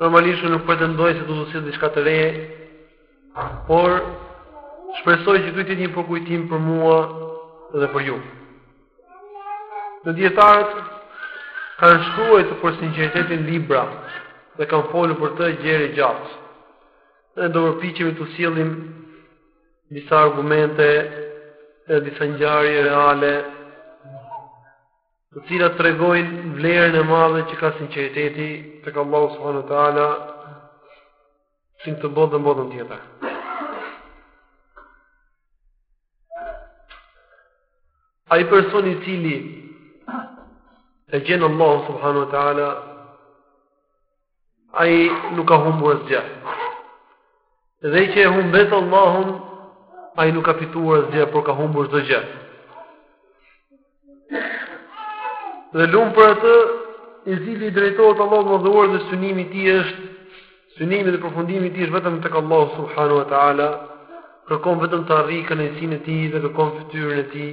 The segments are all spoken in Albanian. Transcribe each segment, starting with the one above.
Normalisht nuk pretendoj se do të sjell diçka të re, por shpresoj që ky të jetë një përkujtim për mua dhe për ju. Dijetarët kanë shkruajtur për sinqeritetin libra dhe kanë folur për të gjerë e gjatë. Ne do të përpiqemi të sjellim disa argumente e disa ngjarje reale të cilat tregojnë vlerën e madhe që ka sinqeriteti tek Allahu subhanahu wa taala në këtë botë dhe në botën tjetër. Ai person i cili e gjen Allahu subhanahu wa taala Ai nuk ka humbur asgjë. Dhe ai që e humbet Allahun, ai nuk ka fituar asgjë, por ka humbur çdo gjë. Dhe lum për atë i cili i drejtohet Allahut me dua dhe synimi i tij është synimi dhe përfundimi i tij është vetëm tek Allahu subhanahu wa taala, kërkon vetëm të arrijë kënaqësinë e tij dhe kërkon fytyrën e tij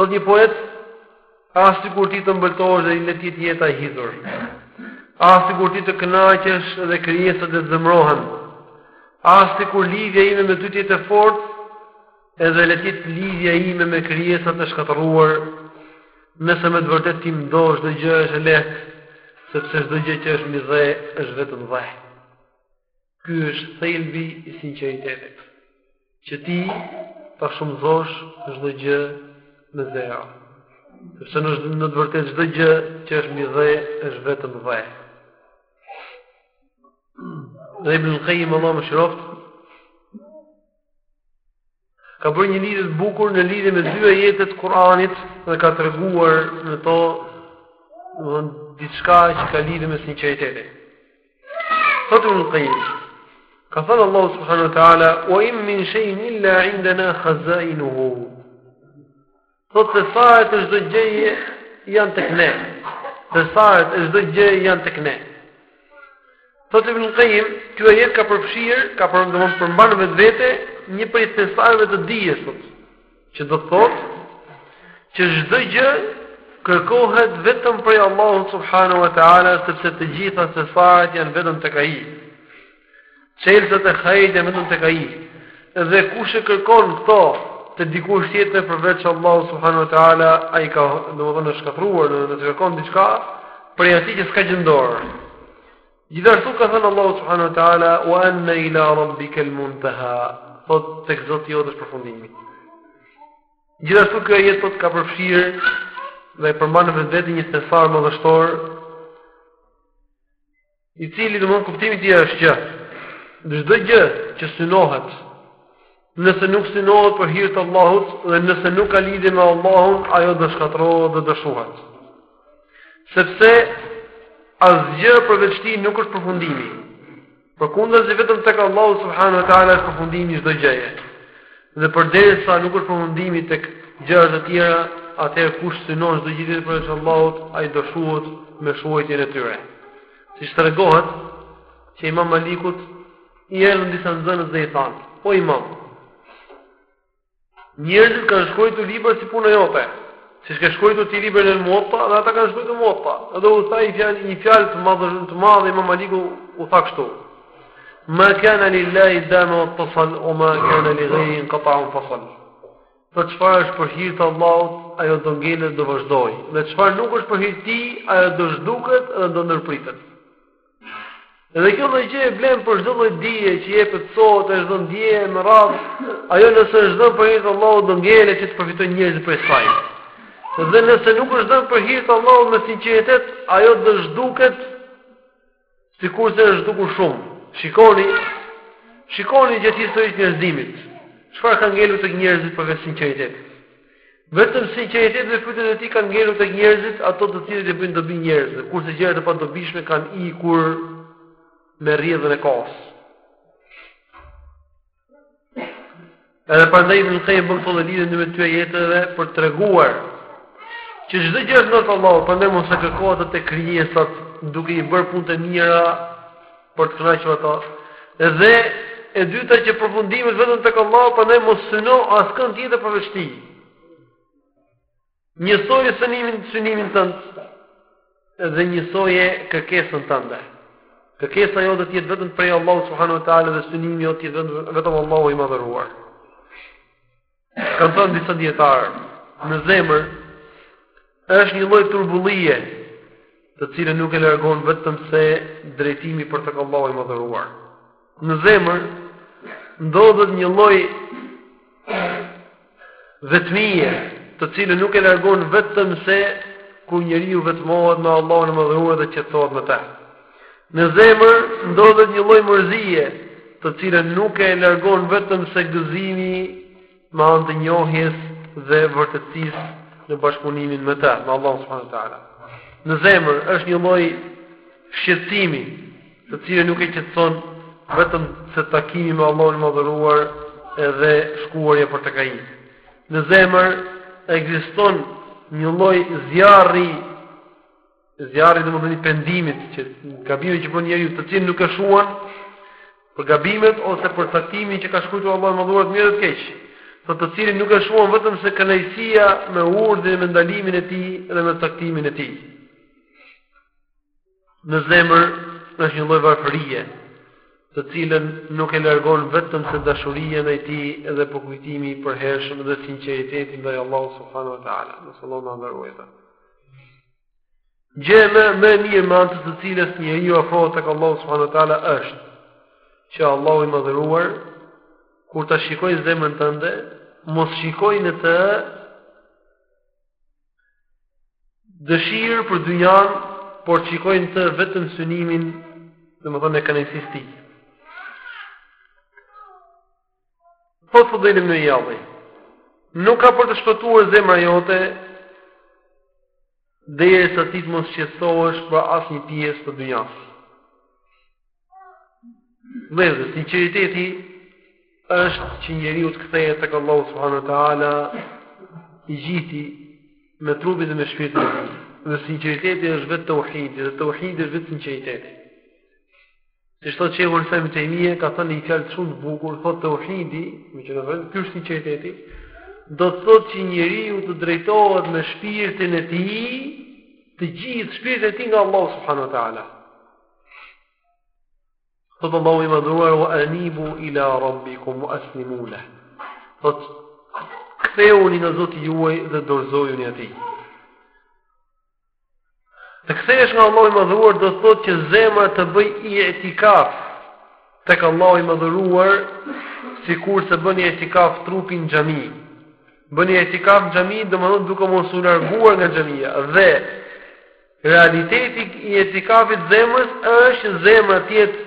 Thot një poet, ah sikur ti të ëmbëltohesh dhe le të jetë jeta e hidhur. Ah sikur ti të kënaqesh dhe krijesat të zemrohen. Ah sikur lidhja ime me ty të jetë e fortë, edhe le të jetë lidhja ime me krijesat e shkatërruar. Nëse me të vërtet ti më do çdo gjë është e lehtë, sepse çdo gjë që është mbi dhe është vetëm dhe. Ky është thelbi i sinqeritetit, që ti ta shumëzosh çdo gjë me zero. Sepse në të vërtetë çdo gjë që është mbi dhe është vetëm dhe. Dhe Ibn Qayyim Allahu e mëshiroftë ka bërë një lidhje të bukur në lidhje me dy ajete të Kuranit dhe ka treguar në to domthon diçka që ka lidhje me sinqeritetin. Thotë Ibn Qayyim, ka thënë Allahu subhanahu wa taala, "Wa in min shay'in illa 'indana khaza'inuhu." Thotë thesaret e çdo gjëje janë tek ne. Thesaret e çdo gjëje janë tek ne. Thotë Ibn Qayyim, ky ajet ka përfshirë, ka domethënë përmban në vetvete një prej thesareve të dijes thotë, që do të thotë që çdo gjë kërkohet vetëm prej Allahut subhanahu wa taala sepse të gjitha thesaret janë vetëm tek ai. Çelësat e hajrit janë vetëm tek ai. Dhe kush e kërkon këto te dikush tjetër përveç Allahu subhanahu wa taala, ai ka, domethënë, është shkatërruar, thotë kërkon diçka prej atij që s'ka gjë në dorë. Gjithashtu ka thënë Allahu subhanahu wa taala, "Wa anna ila rabbika al-muntaha." Thotë tek Zoti jot është përfundimi. Gjithashtu ky ajet thotë ka përfshirë dhe përmban në vetvete një thesar madhështor I cili do të thotë kuptimi i tij është që çdo gjë që synohet nëse nuk synohet për hir të Allahut dhe nëse nuk ka lidhje me Allahun, ajo do shkatërrohet dhe do shuhet. Sepse asgjë përveç tij nuk është përfundimi. Përkundazi vetëm tek Allahu subhanahu wa taala është përfundimi i çdo gjëje. Dhe përderisa nuk është përfundimi tek gjërat e tjera, atëherë kush synon çdo gjë tjetër përveç Allahut, ai do shuhet me shuajtjen e tyre. Siç tregohet që Imam Malikut i erdhën disa nxënës dhe i thanë: "O Imam, njerëzit kanë shkruar libra si puna jote, siç ke shkruar ti librin e Muwatta, dhe ata kanë shkruar Muwatta." Edhe u tha një fjalë të madhe Imam Maliku u tha kështu: Ma kana lillahi dama wa ttasal wa ma kana li ghayrihi nqata'a wa nfasal. Dhe çfarë është për hir të Allahut, ajo do ngelet do vazhdoj. Dhe çfarë nuk është për hir të tij, ajo do zhduket dhe do ndërpritet. Dhe kjo lloj gjëje vlen për çdo lloj dije që jepet sot, është dhënë dje me radhë. Ajo nëse është dhënë për hir të Allahut do ngelet që të përfitojnë njerëzit prej saj. Dhe nëse nuk është dhënë për hir të Allahut me sinqeritet, ajo do zhduket Sikurse është zhdukur shumë. Shikoni, shikoni gjatë historisë së njerëzimit. Çfarë ka ngelur tek njerëzit përveç sinqeritetit? Vetëm sinqeriteti dhe frytet e tij kanë ngelur tek njerëzit ato të cilat i bëjnë dobi njerëzve, kurse gjërat e padobishme kanë ikur me rrjedhën e kohës. Edhe për ndaj në kejë bëmë për lidhën në me të jetë dhe për të reguar që gjithë gjithë në të Allah, për ne mund se kërkohet dhe të kryesat duke i bërë punë të mira për të knaqë ata. Dhe e dyta që përfundimit vetëm të Allah, për ne mund se në asë kënd tjetë për vështi. Njësoje synimin, synimin tënd dhe njësoje kërkesën tënde. Kërkesa jote të jetë vetëm prej Allahut subhanuhu teala dhe synimi jot të jetë vetëm Allahu i madhëruar. Kanë thënë disa dijetarë, në zemër është një lloj turbullie, të cilën nuk e largon vetëm se drejtimi për tek Allahu i madhëruar. në zemër ndodhet një lloj vetmie, të cilën nuk e largon vetëm se kur njeriu vetmohet me Allahun e Madhëruar dhe qetësohet me të. Në zemër ndodhet një lloj mërzie, të cilën nuk e largon vetëm se gëzimi me anë të njohjes dhe vërtetësisë në bashkëpunimin me të, me Allahun subhanahu wa taala. Në zemër është një lloj shqetësimi, të cilin nuk e qetëson vetëm se takimi me Allahun e madhëruar edhe shkuarja për tek ai. Në zemër ekziston një lloj zjarri Zjarri domethënë i pendimit, gabimit që bën njeriu, të cilin nuk e shuan, për gabimet ose për caktimin që ka shkruar Allahu i madhëruar të mirë dhe të keqë, të cilin nuk e shuan vetëm se kënaqësia me urdhrin e me ndalimin e tij dhe me caktimin e tij. Në zemër është një lloj varfërie, të cilën nuk e largon vetëm se dashuria ndaj tij dhe përkujtimi i përhershëm dhe sinqeriteti ndaj Allahut subhanahu wa ta'ala. Në salon në Gjëja më e mirë me anë të së cilës njeriu afrohet tek Allahu subhanahu wa taala është që Allahu i madhëruar kur ta shikojë zemrën tënde, mos shikojë në të dëshirë për dynjanë, por të shikojë në të vetëm synimin, domethënë e kënaqësisë së tij. Thotë Fudajl ibn Ijadi, nuk ka për të shpëtuar zemra jote derisa ti të mos shqetësohesh për asnjë pjesë të dynjasë. Dhe, dhe sinqeriteti është që njeriu të kthehet tek Allahu subhanahu wa taala i gjithë me trupin dhe me shpirtin. Dhe sinqeriteti është vetë tauhidi, dhe tauhidi është vetë sinqeriteti. Siç thotë Shejhul Islam Ibn Taymija ka thënë një fjalë shumë të bukur, thotë tauhidi, domethënë ky është sinqeriteti, do të thotë që njeriu të drejtohet me shpirtin e tij, të gjithë shpirtin e tij nga Allahu subhanahu wa taala. Thotë Allahu i madhëruar wa anibu ila rabbikum wa aslimu lah. Thotë kthehuni nga Zoti juaj dhe dorëzojuni atij. Të kthehesh nga Allahu i Madhëruar do të thotë që zemra të bëjë i'tikaf tek Allahu i Madhëruar, sikurse bën i'tikaf trupi në xhami. Bën i'tikaf në xhami, domethënë duke mos u larguar nga xhamia dhe realiteti i i'tikafit zemrës është zemra të jetë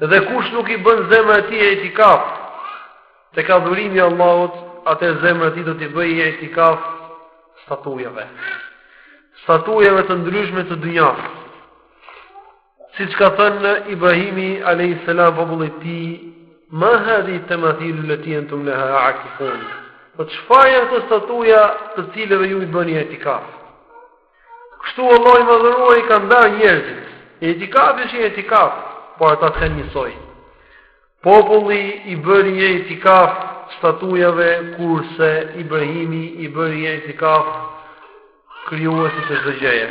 Dhe kush nuk i bën zemra e tij itikaf tek adhurimi i Allahut, atëherë zemra e tij do t'i bëjë itikaf statujave. Statujave të ndryshme të dynjasë. Siç ka thënë Ibrahimi alejhi selam popullit të tij, "Ma hadhihi tamathilu llati antum laha akifun." Po çfarë janë këto statuja të cilave ju i bëni itikaf? Kështu Allahu i madhëruar i ka ndarë njerëzit. Itikafi ishte itikaf, po ata s'qenë njësoj. Populli i bëri itikaf statujave, kurse Ibrahimi i bëri itikaf krijuesit azze ue xhel.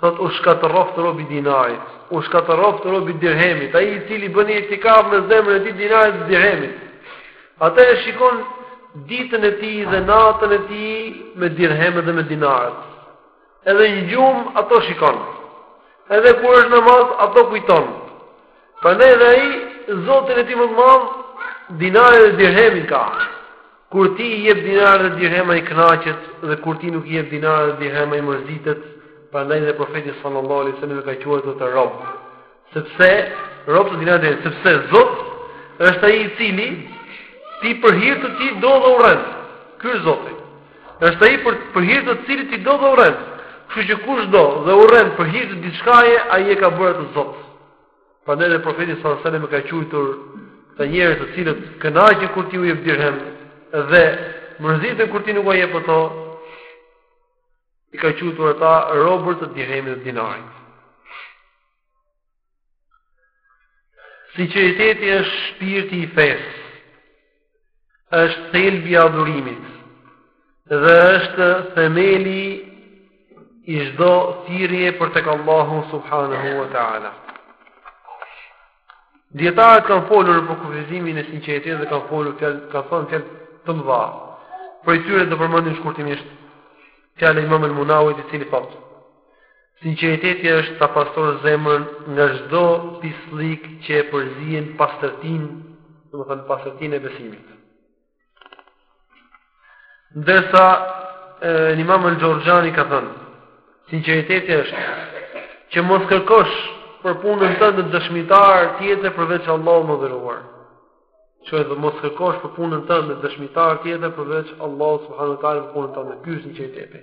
Thot u shkatërroft robi i dinarit, u shkatërroft robi i dirhemit, ai i cili bën itikaf në zemrën e tij dinarit dhe dirhemit. Atë e shikon ditën e tij dhe natën e tij me dirhemet dhe me dinaret. Edhe në gjum ato shikon. Edhe kur është në namaz ato kujton. Prandaj dhe ai Zotin e tij më të madh dinarin dhe dirhemin ka. Kur ti i jep dinarë dhe dirhem ai kënaqet dhe kur ti nuk i jep dinarë dhe dirhem ai mërzitet, prandaj dhe profeti sallallahu alaihi wasallam e ka quajtur atë rob. Sepse rob të dinarit sepse Zot është ai i cili ti për hir të tij do dhe urren. Ky është Zoti. Është ai për hir të cilit ti do dhe urren. Kështu që kush do dhe urren për hir të diçkaje, ai e ka bërë atë Zot. Prandaj dhe Profeti sallallahu alejhi ve sellem i ka quajtur këta njerëz të cilët kënaqen kur ti u jep dirhem dhe mërziten kur ti nuk ua jep ato, i ka quajtur ata robër të dirhemit dhe dinarit. Sinqeriteti është shpirti i fesë. është thelbi i adhurimit dhe është themeli i çdo thirrje për tek Allahu subhanahu wa taala. Dietarët kanë folur për kufizimin e sinqeritetit dhe kanë folur, kanë thënë fjalë të mëdha. Prej tyre do përmendim shkurtimisht fjalën e Imam al-Munawit i cili thotë: Sinqeriteti është ta pastrosh zemrën nga çdo pisllëk që e përzien pastërtinë, domethënë pastërtinë e besimit. Ndërsa Imam al-Xhurxhani ka thënë, sinqeriteti është që mos kërkosh për punën tënde dëshmitar tjetër përveç Allahut të madhëruar. Që edhe mos kërkosh për punën tënde dëshmitar tjetër përveç Allahut subhanuhu teala për punën tënde. Ky është sinqeriteti.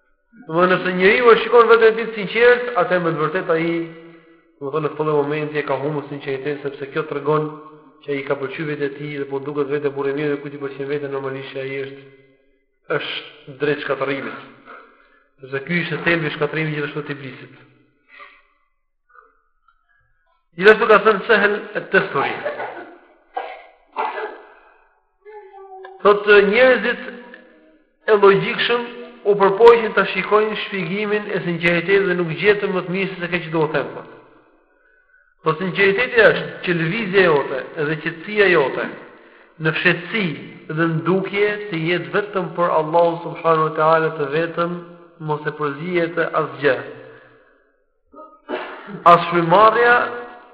Domethënë nëse njeriu e shikon veten e tij të sinqert, atëherë me të vërtetë ai, domethënë në këtë moment e ka humbur sinqeritetin sepse kjo tregon që ai ka pëlqyer veten e tij dhe po i duket vetja burrë i mirë dhe kush e pëlqen veten normalisht ai është është drejt shkatërrimit. Sepse ky ishte thelbi i shkatërrimit gjithashtu të iblisit. Gjithashtu ka thënë Sehel et-Tusturi. Thotë njerëzit e logjikshëm u përpoqën ta shikojnë shpjegimin e sinqeritetit dhe nuk gjetën më të mirë se kjo që do të them. Thotë sinqeriteti është që lëvizja jote dhe qetësia jote në fshehtësi dhe në dukje të jetë vetëm për Allahu subhanahu wa taala të vetëm, mos e përziejë asgjë. As frymëmarrja,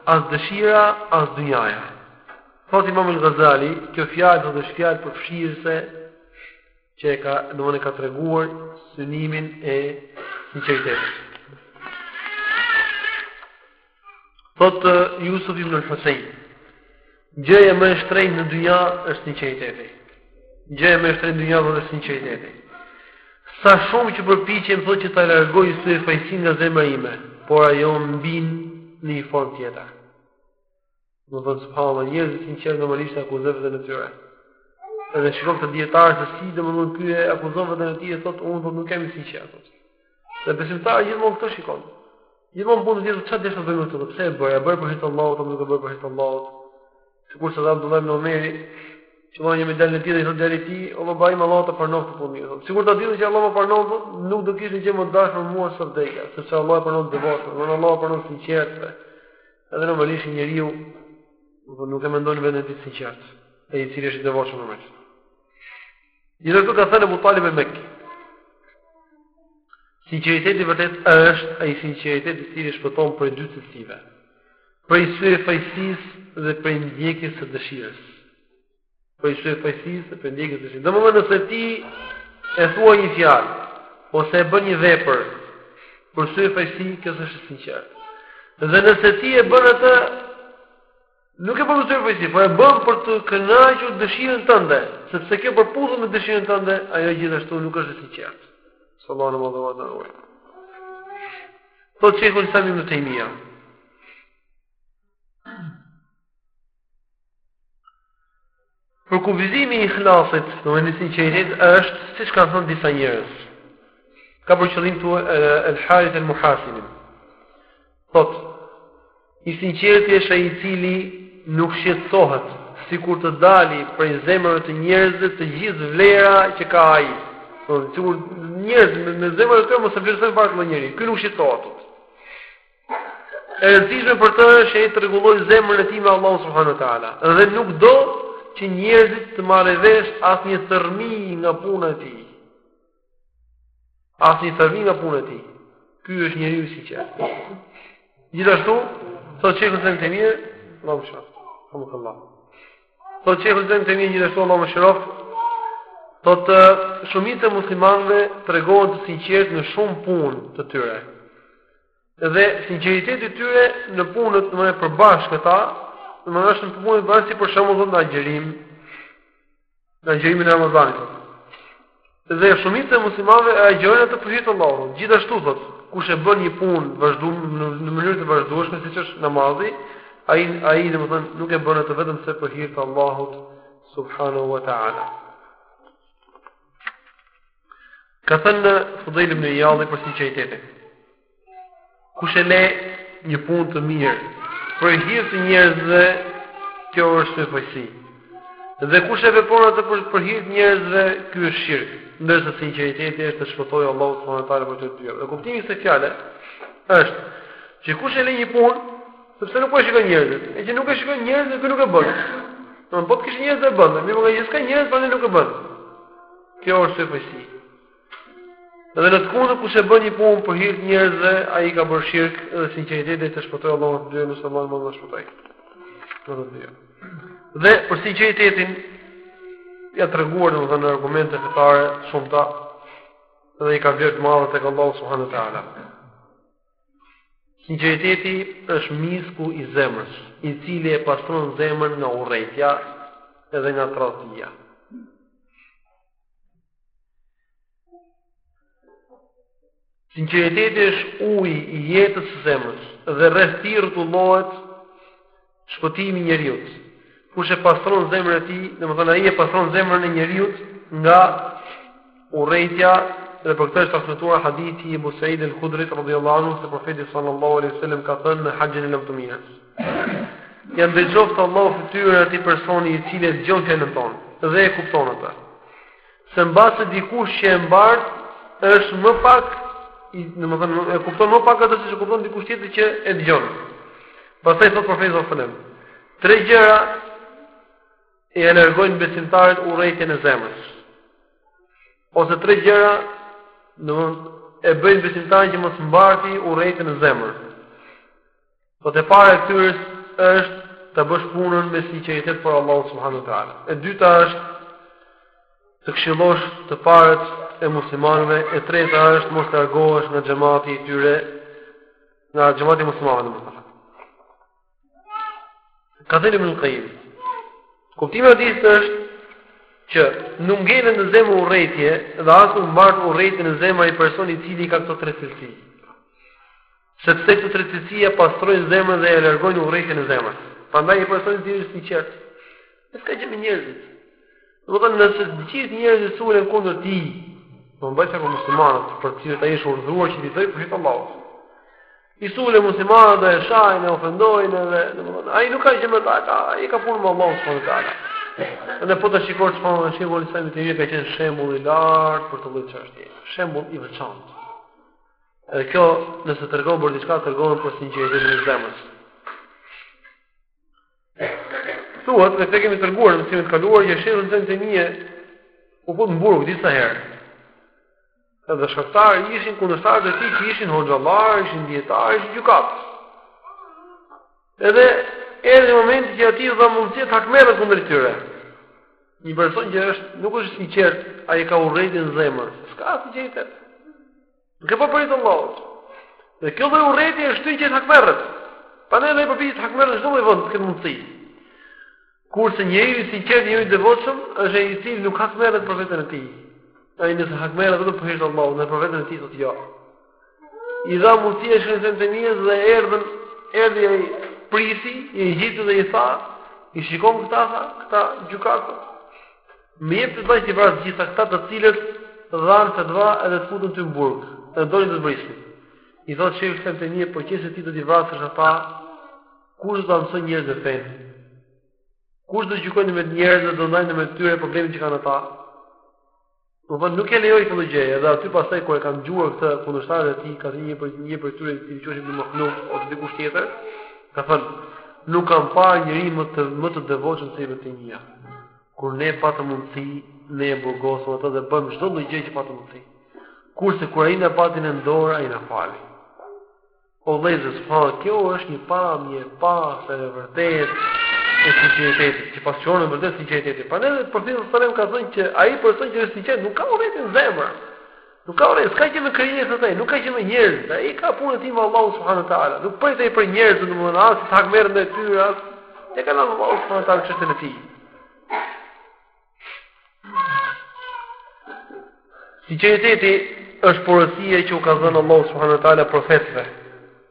as dëshira, as dunjaja. Thotë Imam al-Ghazali, kjo fjalë thotë është fjalë përfshirëse që e ka, domethënë e ka treguar synimin e sinqeritetit. Thotë Yusuf ibn al-Husayn, Gjëja më e shtrenjtë në dunja është sinqeriteti. Gjëja më e shtrenjtë në dunja është sinqeriteti. Sa shumë që përpiqem thotë që ta largoj syefaqësinë nga zemra ime, por ajo mbin në një formë tjetër. Domethënë, pra, njerëzit e sinqertë normalisht e akuzojnë veten e tyre. Edhe shiko këta dijetarë se si domethënë ky e akuzon veten e tij, thotë, unë thotë nuk jam i sinqertë, thotë. Dhe besimtari gjithmonë këtë shikon. Gjithmonë bën një punë dhe çfarë deshe të bësh me këtë, pse e bëre? E bëre për hir të Allahut apo nuk e bëre për hir të Allahut? Sikurse tha Abdullah ibn Omeri, që vjen një medalë në tjetër, i thotë djali i tij, o baba im Allahu ta pranoftë këtë punë. Thotë, sikur ta dija që Allahu më pranon, thotë, nuk do kishte gjë më të dashur mua se vdekja, sepse Allahu pranon të devotshëm, pranon Allahu pranon sinqertëve. Edhe normalisht njeriu nuk e mendon vetën e tij sinqert, ai i cili është i devotshëm normalisht. Gjithashtu ka thënë Abu Talib al-Makki. Sinqeriteti i vërtetë është ai sinqeritet i cili shpëton prej dy cilësive. Prej syefaqësisë dhe prej ndjekjes së dëshirës. Prej syefaqësisë dhe prej ndjekjes së dëshirës. Domethënë nëse ti e thua një fjalë ose e bën një vepër për syefaqësi, kjo s'është e sinqertë. Dhe nëse ti e bën atë Nuk e bën për syefaqësi, por e bën për të kënaqur dëshirën tënde, sepse kjo përputhet me dëshirën tënde, ajo gjithashtu nuk është e sinqertë. Sallallahu alaihi wa sallam. Po ti kujt sa më të mia. Përkufizimi i ihlasit, domethënë i sinqeritetit, është siç kanë thënë disa njerëz. Ka për qëllim këtu el Harith el Muhasibin. Thotë i sinqerti është ai i cili nuk shqetësohet sikur të dali prej zemrave të njerëzve të gjithë vlera që ka ai. Domethënë sikur njerëzit me, me zemrat e tyre mos e vlerësojnë fare këtë njeri. Ky nuk shqetësohet. E rëndësishme për të është që ai të rregullojë zemrën e tij me Allahun subhanuhu teala dhe nuk do që njerëzit të marrin vesh asnjë thërrmi nga puna e tij. Asnjë thërrmi nga puna e tij. Ky është njeriu i sinqertë. Gjithashtu, thotë shejhul islam Ibn Tejmije, Allahu e mëshiroftë. Subhanallah. Thotë shejhul islam Ibn Tejmije gjithashtu Allahu e mëshiroftë. Thotë shumica e muslimanëve tregohen të sinqertë në shumë punë të tyre. Dhe sinqeriteti i tyre në punët, domethënë përbashkëta, domethënë është në punë bashkë si për shembull në agjërim, në agjërimin e Ramazanit. Dhe shumica e muslimanëve e agjërojnë atë për hir të Allahut. Gjithashtu thotë, kush e bën një punë vazhdu në mënyrë të vazhdueshme siç është namazi, ai ai domethënë nuk e bën atë vetëm se për hir të Allahut subhanahu wa ta'ala. Ka thënë Fudhejl ibn Iyadi për sinqeritetin. Kush e le një punë të mirë për hir të njerëzve, kjo është syfaqësi. Dhe kush e vepron atë për për hir të njerëzve, ky është shirk. Ndërsa sinqeriteti është të shpëtojë Allahu subhanahu wa taala për të dy. Dhe kuptimi i kësaj fjale është që kush e le një punë, sepse nuk po e shikojnë njerëzit, ngaqë nuk e shikojnë njerëzit, ky nuk e bën. Domthonë po të kishte njerëz ta bënte, mirëpo ngaqë s'ka njerëz, prandaj nuk e bën. Kjo është syfaqësi. Dhe në të kundër kush e bën një punë për hir të njerëzve, ai ka bërë shirk dhe sinqeriteti është të shpëtojë Allahu të dy nëse Allahu mund të shpëtoj. Do të dy. Dhe për sinqeritetin janë treguar domethënë në argumente fetare të shumta dhe ai ka vlerë të madhe tek Allahu subhanahu wa taala. Sinqeriteti është misku i zemrës, i cili e pastron zemrën nga urrejtja dhe nga tradhtia. Sinqeriteti është uji i jetës së zemrës dhe rreth tij rrotullohet Shpëtimi i njeriut. Kush e pastron zemrën e tij, domethënë ai e pastron zemrën e njeriut nga urrejtja dhe për këtë është transmetuar hadithi i Abu Sa'id al-Khudrit radhiyallahu anhu se profeti sallallahu alaihi wasallam ka thënë në haxhin e lamtumirës. Ia ndriçoftë Allahu fytyrën e atij personi i cili e dëgjon fjalën tonë dhe e kupton atë. Se mbase dikush që e mbart është më pak, domethënë e kupton më pak atë siç e kupton dikush tjetër që e dëgjon. Pastaj thotë profeti sallallahu alajhi wasallam, tre gjëra ia largojnë besimtarit urrejtjen e zemrës. Ose tre gjëra, domethënë e bëjnë besimtarin që mos mbartë urrejtjen e zemrës. E para e këtyre është të bësh punën me sinqeritet për Allahun subhanahu wa ta'ala. E dyta është të këshillosh të parët e muslimanëve. E treta është mos të largohesh nga xhemati i tyre, nga xhemati i muslimanëve. Ka thënë Ibn Kajim. Kuptimi i hadithit është që nuk ngel në zemër urrejtje dhe as nuk mbart urrejtje në zemër ai person i cili i ka këto tre cilësi. Sepse këto tre cilësi e pastrojnë zemrën dhe e largojnë urrejtjen e zemrës. Prandaj një person i tillë është i sinqert. Nuk ka gjë me njerëzit. Domethënë nëse të gjithë njerëzit sulen kundër tij, domethënë apo muslimanët, për të cilët ai është urdhëruar që t'i dojë për hir të Allahut. I sulen muslimanët dhe e shajnë, e ofendojnë edhe domethënë ai nuk ka gjë me ta, ai ka punë me Allahun subhanuhu teala. Edhe po ta shikosh Shejhul Islam Ibn Tejmije ka qenë shembull i lartë për këtë lloj çështje. Shembull i veçantë. Dhe kjo, nëse tregon për diçka, tregon për sinqeritetin e zemrës. Thuhet, edhe këtë e kemi treguar në mësimet e kaluara që Shejhul Islam Ibn Tejmije u fut në burg disa herë. Edhe shkaktar ishin kundërshtarët e tij që ishin hoxhallar, ishin dijetarë, ishin gjykatës. Edhe erdhi momenti që atij iu dha mundësia të hakmerret kundër tyre. Një person që është nuk është i sinqert, ai ka urrejtje në zemër. S'ka sinqeritet. Nuk e bën për hir të Allahut. Dhe kjo lloj urrejtjeje e shtyn që të hakmerret. Prandaj ai përpiqet të hakmerret në çdo lloj vendi që të ketë mundësi. Kurse njeriu i sinqertë, njeriu i devotshëm, është ai i cili nuk hakmerret për veten e tij. Ai nëse hakmerret vetëm për hir të Allahut, po për veten e tij thotë jo. Iu dha mundësia Shejhul Islam Ibn Tejmijes dhe erdhën, erdhi ai prijësi, Egjiptit dhe i tha, i shikon këta, këta gjykatës. Më jep fetva që t'i vras të gjithë këta të cilët dhanë fetva edhe të futën ty në burg, edhe donin të të vrisnin. I thotë Shejhul Islam Ibn Tejmije, po qe se ti do t'i vrasësh ata, kush do t'ua mësojë njerëzve fenë? Kush do gjykojë mes njerëzve dhe do ndajë mes tyre problemet që kanë ata? Domethënë nuk e lejoi këtë gjë, edhe aty pastaj kur e kanë dëgjuar këtë kundërshtarët e tij, ka thënë një prej, një prej tyre i quajtur Ibn Mahluf ose dikush tjetër, ka thënë nuk kam parë njeri më të më të devotshëm se Ibn Tejmije. Kur ne patëm mundësi, ne e burgosëm atë dhe bëmë çdo lloj gjë që patëm mundësi. Kurse kur ai na pati në dorë, ai na fali. O vëllezër, subhanallahu, kjo është një pamje e pastër e vërtetë e sinqeritetit, që pasqyron me vërtet sinqeritetin. Prandaj edhe profeti sallallahu alejhi ve selem ka thënë që ai person që është i sinqertë nuk ka urrejtje në zemër. Nuk ka urrejtje, s'ka gjë me krijesat ai, nuk ka gjë me njerëzit, ai ka punën e tij me Allahun subhanuhu teala. Nuk pyet ai për njerëzit, domethënë as hakmerret ndaj tyre as. Ia ka lënë Allahut subhanuhu teala çështjen e tij. Sinqeriteti është porosia që u ka dhënë Allahu subhanuhu teala profetëve.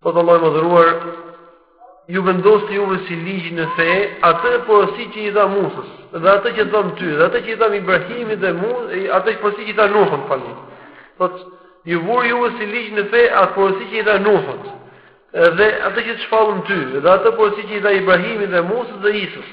Thotë Allahu i madhëruar, ju vendosi juve si ligj në fe, atë porosi që i dha Musës, dhe atë që të dhamë ty, dhe atë që i dhamë Ibrahimit dhe Musa, atë porosi që i dha Nuhut, falni. Thotë ju vuri juve si ligj në fe, atë porosi që i dha Nuhut, dhe atë që të shpallëm ty, dhe atë porosi që i dha Ibrahimit dhe Musës dhe Isës.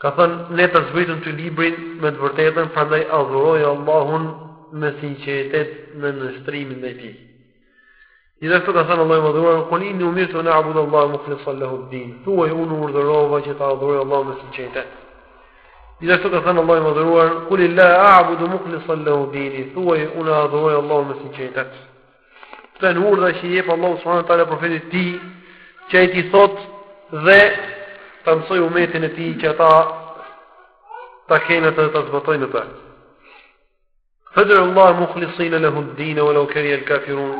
Ka thënë, ne ta zbritëm ty librin me të vërtetën, prandaj adhuroje Allahun me sinqeritet në nënshtrimin ndaj tij. Gjithashtu ka thënë Allahu i Madhuar, "Qul inni umirtu an a'budu Allaha mukhlisan lahu ad-din." Thuaj unë u urdhërova që ta adhuroj Allahun me sinqeritet. Gjithashtu ka thënë Allahu i Madhuar, "Qul Allaha a'budu mukhlisan lahu dini." Thuaj unë adhuroj Allahun me sinqeritet. Këto janë urdhra që i jep Allahu subhanahu wa taala profetit të tij, që ai t'i thotë dhe ta mësojë umetin e tij që ata ta kenë atë ta zbatojnë atë. Fad'u Allaha mukhlisin lahu ad-din wa law kariha al-kafirun.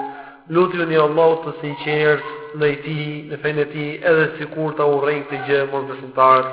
Lutjuni Allahut të sinqertë ndaj tij, në fenë e tij, edhe sikur ta urrejnë këtë gjë mosbesimtarët.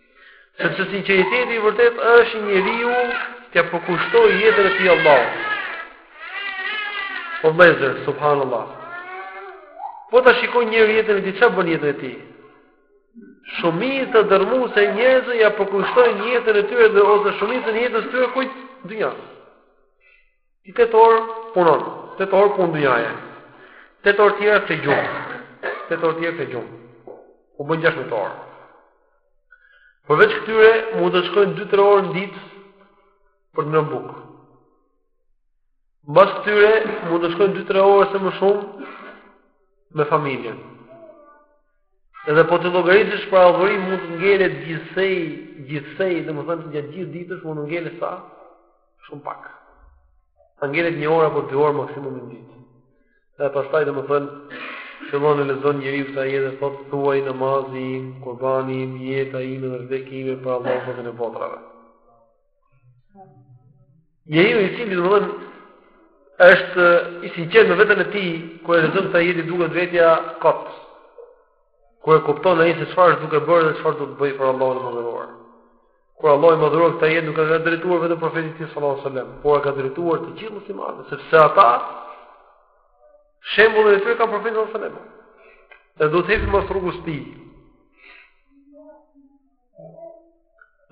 Sepse sinqeriteti i vërtetë është që njeriu t'ia përkushtojë jetën e tij Allahut. O vëllezër, subhanallah. Po ta shikojë njeriu jetën e tij, ça bën në jetën e tij? Shumica dërrmuese e njerëzve ia përkushtojnë jetën e tyre dhe ose shumicën e jetës së tyre kujt? Dynjasë. Ai tetë orë punon, tetë orë punë dynjaje. Tetë orë tjera i ke gjumë. Tetë orë tjera i ke gjumë. U bënë gjashtëmbëdhjetë orë. Përveç këtyre, mund t'u shkojnë 2-3 orë në ditë për të ngrënë bukë. Mbas këtyre, mund t'u shkojnë 2-3 orë ose më shumë me familjen. Edhe po t'i llogaritësh për adhurim mund t'u ngelet gjithsej, gjithsej, domethënë gjatë gjithë ditës mund t'u ngelet sa Shumë pak. A ngelet një orë apo dy orë maksimum në ditë. Dhe pastaj domethënë, fillon e lexon njeriu këtë ajet e thotë, thuaj namazi im, kurbani im, jeta im dhe vdekja ime për Allahun Zotin e botërave. Njeriu i cili domethënë, është i sinqertë me veten e tij, kur e lexon këtë ajet i duket vetja kot. Kur e kupton ai se çfarë është duke bërë dhe çfarë duhet të bëjë për Allahun e Madhëruar. Kur Allahu i Madhëruar këtë ajet nuk e ka drejtuar vetëm profetit të tij sallallahu alajhi wasallam, por ua ka drejtuar të gjithë muslimanëve, sepse ata shembullin e tyre kanë profetin sallallahu alajhi wasallam. Dhe duhet të ecim mbas rrugës të tij.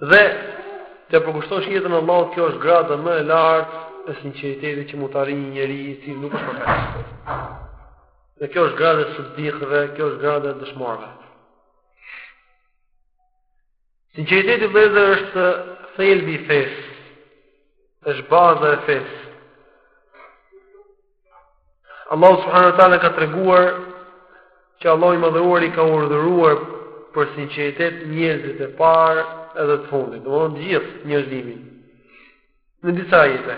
Dhe t'ia përkushtosh jetën Allahut, kjo është grada më e lartë e sinqeritetit që mund të arrijë një njeri i cili nuk është profet. Dhe kjo është grada e siddiqëve, kjo është grada e dëshmorëve. Sinqeriteti vëllezër është thelbi i fesë. Është baza e fesë. Allah subhanahu wa taala ka treguar që Allah i madhëruar i ka urdhëruar për sinqeritet njerëzit e parë edhe të fundit, domethënë të gjithë njerëzimin. Në disa ajete.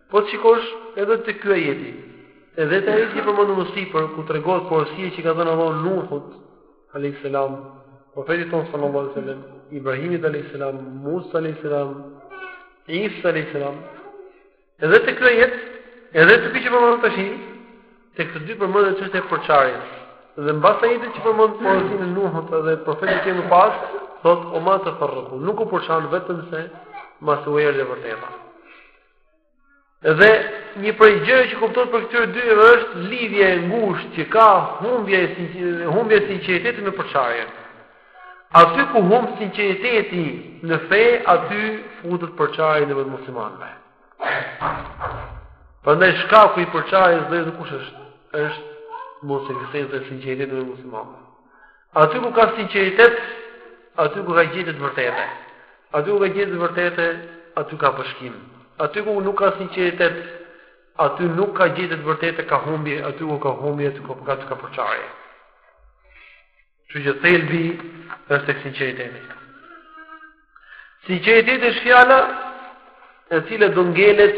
Po të shikosh edhe tek ky ajeti, edhe te ajeti që përmendëm më sipër, ku tregohet porosia që i ka dhënë Allahu Nuhut, alejhis selam, profetit tonë sallallahu alejhi dhe selem, Ibrahimit alejhis selam, Musa alejhis selam, Isa alejhis selam. Edhe te ky ajet, edhe te ky që përmendëm tashi, tek të dy përmendet çështja e përçarjes. Dhe mbas ajetit që përmend porosinë e Nuhut dhe profetëve më pas, thotë ue ma teferreku, nuk u përçan vetëm se mas u erdhi e vërteta. Dhe një prej gjërave që kuptohet prej këtyre dyve është lidhja e ngushtë që ka humbja e humbja e sinqeritetit me përçarjen. Aty ku humb sinqeriteti në fe, aty futet përçarja në mes muslimanëve. Prandaj shkaku i përçarjes do të kush është? Është mosekzistenca e sinqeritetit te muslimanëve. Aty ku ka sinqeritet, aty ka gjetje të vërtetës. Aty ku ka gjetje të vërtetës, aty ka bashkim. Aty ku nuk ka sinqeritet, aty nuk ka gjetje të vërtetës, ka humbje, aty ku ka humbje, aty ka ka përçarje. Kështu që thelbi është sinqeriteti. Sinqeriteti është fjala e cila do ngelet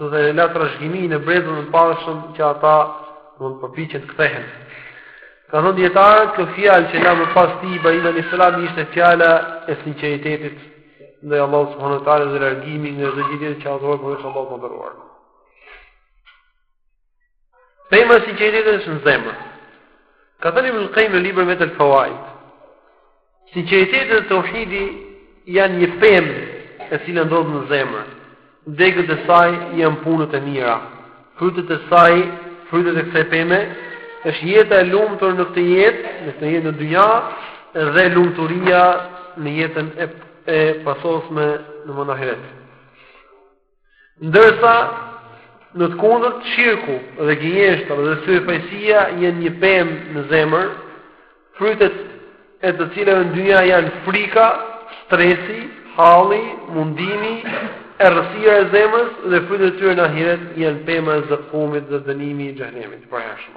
dhe e la trashëgimi në brezat e pasëm që ata do të përpiqen të kthehen. Kanë thënë dijetarët kjo fjalë që la më pas tij Ibrahim alayhis salam ishte fjala e sinqeritetit ndaj Allahut subhanehu ue teala dhe largimi nga çdo gjë tjetër që adhurohet përveç Allahut të madhëruar. Pema e sinqeritetit është në zemër. Ka thënë Ibn Qayyim në librin e tij Al-Fawaid. Sinqeriteti dhe tauhidi janë një pemë e cila ndodhet në zemër. Degët e saj janë punët e mira. Frytet e saj, frytet e kësaj peme, është jeta e lumtur në këtë jetë, në këtë jetë në dynja dhe lumturia në jetën e pasosme në ahiret. Ndërsa, në të kundërt, shirku dhe gënjeshtra dhe syfaqësia janë një pemë në zemër, frytet e të cilave në dynja janë frika, stresi, halli, mundimi, errësira e zemrës dhe frytet e tyre në ahiret janë pema e zakumit dhe dënimi i xhehenemit të përhershëm.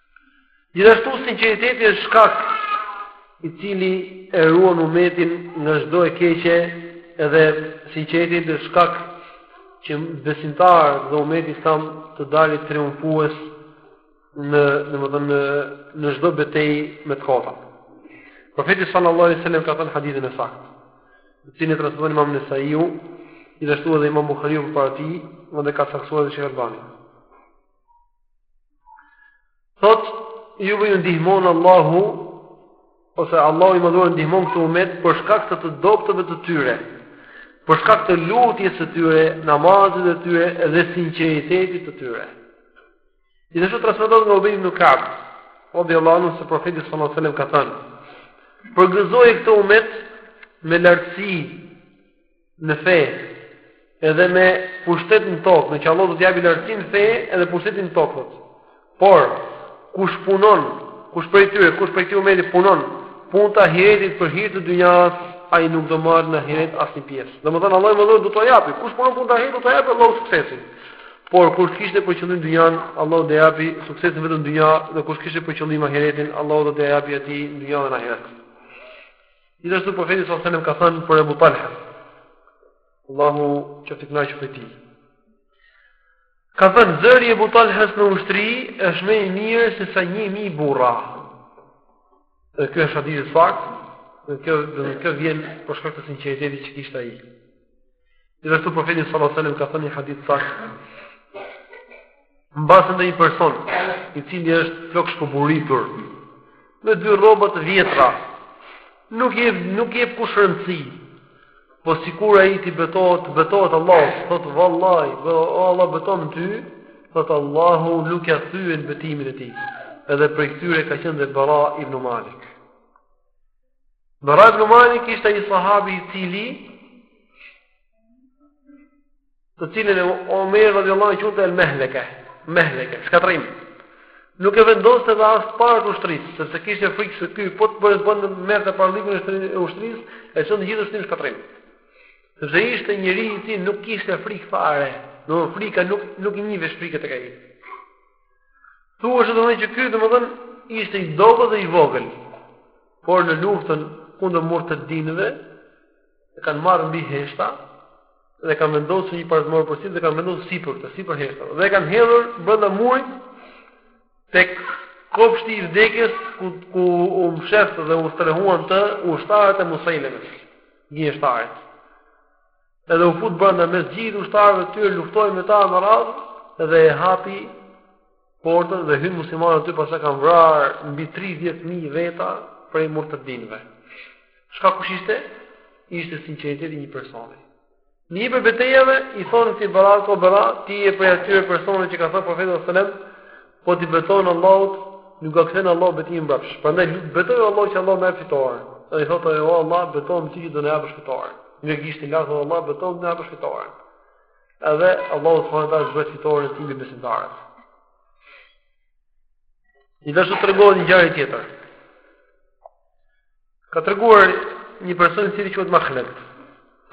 Gjithashtu sinqeriteti është shkak i cili e ruan umetin nga çdo e keqe, edhe sinqeriteti është shkak që besimtarët dhe umeti islam të dalin triumfues në, domethënë në në çdo betejë me të kota. Profeti sallallahu alaihi wasallam ka thënë në hadithin e saktë. Të cilin e transmeton Imam Nesaiu, gjithashtu edhe Imam Buhariu përpara tij, dhe e ka saktësuar edhe Sheikh Albani. Thot, juve ju ndihmon Allahu, ose Allahu i madhëruar ndihmon këtë umet, për shkak të të dobëtëve të tyre, për shkak të lutjes së tyre, namazit të tyre, dhe sinqeritetit të tyre. Gjithashtu transmetohet nga Ubej ibnu Kab, radiallahu anhu se profeti sallallahu alajhi wasallam ka thënë, përgëzoje këtë umet me lartësi, në fe, edhe me pushtet në tokë, pra që Allah do t'i japi lartësi në fe edhe pushtetin në tokë, thot. Por, kush punon, kush prej tyre, kush prej këtij umeti punon, punë të ahiretit për hir të dynjas, ai nuk do marrë në ahiret asnjë pjesë. Domethënë, Allah i madhëruar do t'ia japi, kush punon punë të ahiretit do t'ia japi Allahu suksesin. Por, kush kishte për qëllim dynjan, Allahu do t'i japi suksesin vetëm në dynja, dhe kush kishte për qëllim ahiretin, Allahu do t'i japi atij dynjan edhe ahiretin. Gjithashtu profeti sallallahu alajhi wasallam ka thënë për Abu Talhën, Allahu qoftë i kënaqur prej tij. Ka thënë zëri i Abu Talhës në ushtri është më i mirë se sa 1000 burra. Dhe kjo është hadith i saktë, dhe kjo vjen për shkak të sinqeritetit që kishte ai. Gjithashtu profeti sallallahu alajhi wasallam ka thënë një hadith të saktë. Mbase ndonjë person i cili është flokëshpupuritur me dy rroba të vjetra, nuk i jep nuk i jep kush rëndësi. Po sikur ai t'i betohet, t'i betohet Allahut, thot vallahi, o Allah betohem në ty, thot Allahu nuk ia thyen betimin e tij. Edhe prej këtyre ka qenë dhe Bara ibn Malik. Bara ibn Malik ishte një sahabi i cili të cilin Omeri radiallahu anhu e quante el-Mehleke, Mehleke, shkatërrim. Nuk e vendoste dhe as të parë të ushtrisë, sepse kishte frikë se ky po të bëhet po ta merrte parllëkun e ushtrisë, e çonte gjithë ushtrinë në shkatërrim. Sepse ishte njeri i cili nuk kishte frikë fare, domethënë frika nuk nuk njihesh frika tek ai. Thuhet edhe që ky domethënë ishte i dobët dhe i vogël. Por në luftën kundër murtedinëve e kanë marrë mbi heshta dhe kanë vendosur një parzmor përsipër dhe e kanë vendosur sipër këto sipër heshtave dhe e kanë hedhur brenda murit tek kopshti i vdekjes ku ku u mshefën dhe u strehuan ata ushtarët e Musailemes, gënjeshtarit. Edhe u fut brenda mes gjithë ushtarëve të tyre, luftoi me ta me radhë dhe e hapi portën dhe hynë muslimanët aty pastaj kanë vrarë mbi 30000 veta prej murtedinëve. Çka kush ishte? Ishte sinqeriteti i një personi. Në një prej betejave i thonë këtij Bera, o Bera, ti je prej atyre personave që ka thënë profeti sallallahu alajhi wasallam, Po t'i betohen Allahut, nuk ia kthen Allahu betimin mbrapsht. Prandaj betoju Allahut që Allahu të na japë fitoren. Dhe ai thotë o Allah, betohem ty që do na japësh fitoren. Ngre gishtin lart o Allah, betohem na japësh fitoren. Edhe Allahu subhanahu taala zbret fitoren e tij mbi besimtarët. Gjithashtu tregohet një ngjarje tjetër. Ka treguar një person i cili quhet Mahled.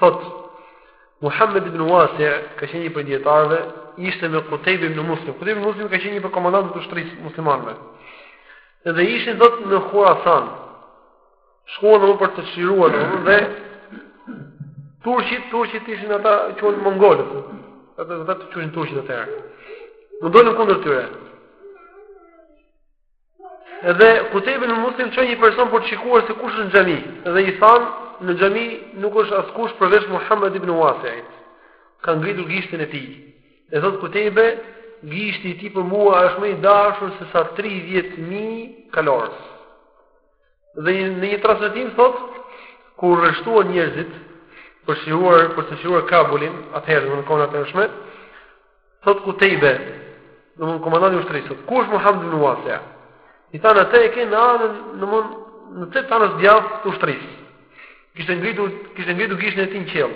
Thot Muhammed ibn Wasi' ka qenë një prej dijetarëve, ishte me Kutejbe ibn Muslim. Kutejbe ibn Muslim ka qenë një prej komandantëve të ushtrisë muslimanëve. Dhe ishin thot në Khurasan. Shkuan edhe për të çliruar dhe Turqit, Turqit ishin ata quhen mongolët. Ata do të thotë quheshin Turqit atëherë. Luftonin kundër tyre. Edhe Kutejbe ibn Muslim çoi një person për të shikuar se kush është në xhami, dhe i thanë, në xhami nuk është askush përveç Muhammed ibn Wasi'it. Ka ngritur gishtin e tij. E thot Kutejbe, gishti i tij për mua është më i dashur se sa 30000 kalorës. Dhe në një transmetim thot kur rreshtuan njerëzit për çliruar për të çliruar Kabulin, atëherë në kohën e atëhershme, thot Kutejbe, domthon komandanti i ushtrisë, ku është Muhammed ibn Wasi'a? I thanë atë e ke në anën, domthon në cep të anës djathtë të ushtrisë. Kishte ngritur, kishte ngritur gishtin e tij në qiell.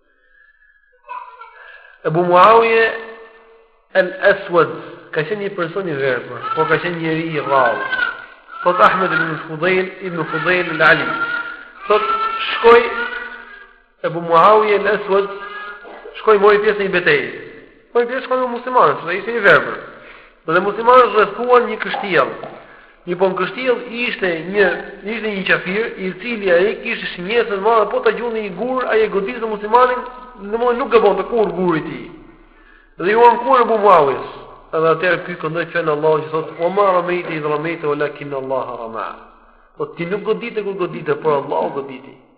Ebu Muawije El Eswed ka qenë një person i verbër, por ka qenë njeri i rrallë. Thot Ahmed ibn Fudhejl, ibn Fudhejl El Ali. Thot, shkoi Ebu Muawije El Eswed, shkoi mori pjesë në një betejë. Mori pjesë shkoi me muslimanët, dhe ishte i verbër. Dhe muslimanët rrethuan një kështjellë. Mirëpo në kështjellë ishte një ishte një qafir i cili ai kishte shënjestër të madhe po ta gjunte një gur ai e godiste muslimanin domethënë nuk gabonte kurrë guri i tij dhe iu ankuan Ebu Muawijes edhe atëherë ky këndoi fjalën e Allahut që thotë o ma ramejte idh ramejte o lakin Allaha rama thot ti nuk godite kur godite por Allahu goditi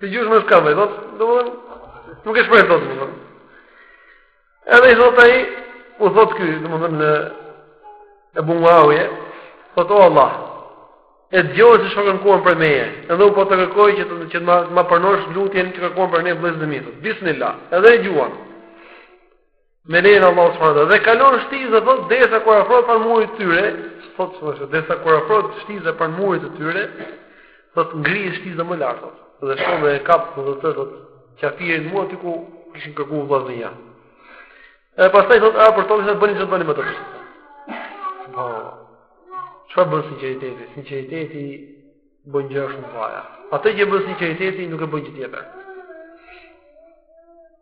T'i gjush mes këmbëve, thot, domethënë, nuk e shpreh dot, domethënë. Edhe i thot ai, u thot ky, domethënë, Ebu Muawije, thot, o Allah, e dëgjove se çfarë kërkuan prej meje, edhe unë po të kërkoj që të, që të ma, ma pranosh lutjen që kërkuan për ne vëllezërit e mi, thot, bismillah, edhe e gjuan, Me lejen e Allahut subhanahu. Dhe kalon shtiza thotë, derisa kur afrohet pranë murit të tyre, thotë së mështë, derisa kur afrohet shtiza pranë murit të tyre, thotë ngrihet shtiza më lart, dhe shkon dhe e kap, thotë, qafirin mu aty ku kishin kërku vëllezërit. E pastaj thotë, a për tokës e bëni që të bëni më të kështë. Po, çfarë bën sinceriteti? Sinceriteti bën gjëra shumë të mëdha. Atë që bën sinceriteti nuk e bën gjë tjetër.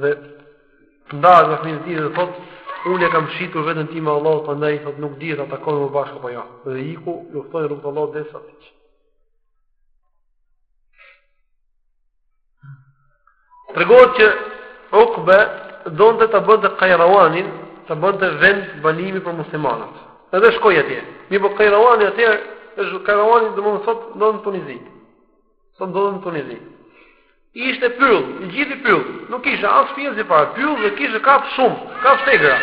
dhe ndahet nga fëmijët e tij dhe thotë unë kam shitur veten time Allahut prandaj thotë nuk dihet a takohemi më bashkë apo jo dhe iku luftoi rrugë t'Allahut derisa ti Tregohet që Ukbe donte ta bënte Kajrawanin, ta bënte vend banimi për muslimanët. Edhe shkoi atje. Mirëpo Kajrawani atëherë, është Kajrawani domethënë sot në Tunizi. Sot ndodhet në Tunizi. Ishte pyll, i gjithi pyll. Nuk ishte as pjesë e parë, pyll dhe kishte kafshë shumë, kafshë t'egra.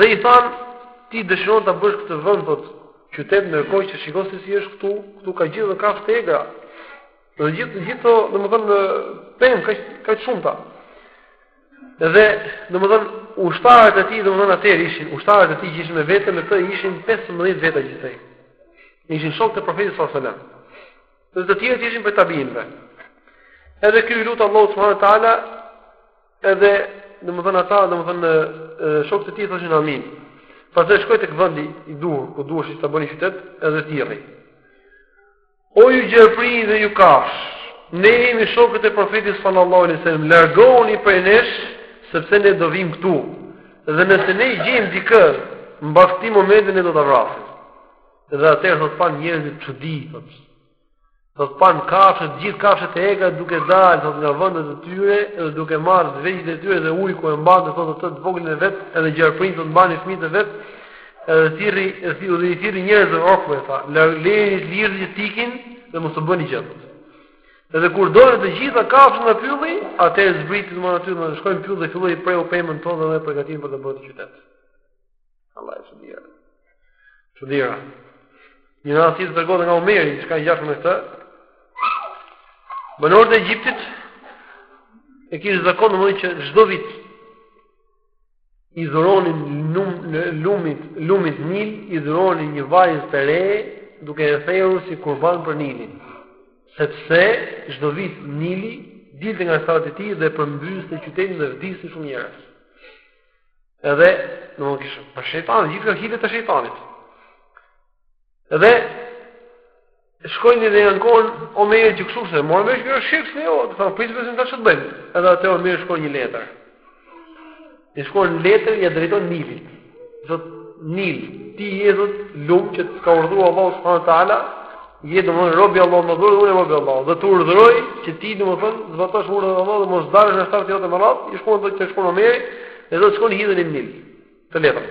Dhe i thanë, ti dëshiron ta bësh këtë vend thotë qytet ndërkohë që shikon se si është këtu, këtu ka gjithë kafshë t'egra. Dhe gjithë gjithë këto, domethënë, pemë kaq kaq të shumta. Dhe, domethënë, ushtarët e tij, domethënë, atëherë ishin, ushtarët e tij që ishin me vete, me të ishin 15 veta gjithsej. Ishin shokë të profetit s.a.s. Dhe të tjerët ishin prej tabiinëve. Edhe ky iu lut Allahut subhanahu ua teala. Edhe, domethënë, ata, domethënë, shokët e tij, thoshin amin. Pastaj shkoi tek vendi i duhur, ku duheshin që ta bënin qytet, edhe thirri. O ju gjarpërinj dhe ju kafshë, ne jemi shokët e profetit sallallahu alaihi wasallam, largohuni prej nesh sepse ne do vijmë këtu. Dhe nëse ne gjejmë dikë mbas këtij momenti ne do ta vrasim. Dhe atëherë thotë panë njerëzit çudi, thotë. Thotë panë kafshët, të gjithë kafshët e egra duke dalë thotë nga vendet e tyre dhe duke marrë të vegjlit e tyre dhe ujku e mbante thotë atë të voglin e vet, edhe gjarpërinjtë thotë mbanin fëmijët e vet. Edhe thirri, edhe i thirri njerëzve Ukbe, tha, lejeni të lirë që të ikin dhe mos u bëni gjë thotë. Edhe kur dolën të gjitha kafshët nga pylli, atëherë zbritën domethënë aty, domethënë shkojnë në pyll dhe filloi të preu pemët thotë dhe përgatitin për ta bërë atë qytet. Allah e shëndira. Shëndira. Një rast tjetër tregohet nga Omeri, që ka të ngjashme me këtë, Banorët e Egjiptit e kishin zakon domethënë që çdo vit i dhuronin lum, lumit, lumit Nil, i dhuronin një vajzë të re, duke e therur si kurban për Nilin. Sepse, çdo vit, Nili, dilte nga shtrati i tij dhe përmbyste qytetin dhe vdisnin shumë njerëz. Edhe, domethënë kjo ishte prej shejtanit, gjithë nga hilet e shejtanit. Edhe, Shkojnë dhe i ankohen Omerit që kështu se, morën vesh kjo shirk se jo, domethënë, prit presim çfarë të bëjmë. Edhe atëherë Omeri shkruan një letër. I shkruan një letër, ia drejton Nilit. Thotë, Nil, ti je thotë lumë që të ka urdhru Allahu subhanahu teala, je domethënë rob i Allahut edhe, unë jam rob i Allahut. Dhe të urdhëroj që ti domethënë, të zbatosh urdhrin e Allahut dhe mos dalësh nga shtrati jot më prapë, i shkruan letrën që shkruan Omeri, dhe thotë shkoni hidheni në Nil, këtë letër.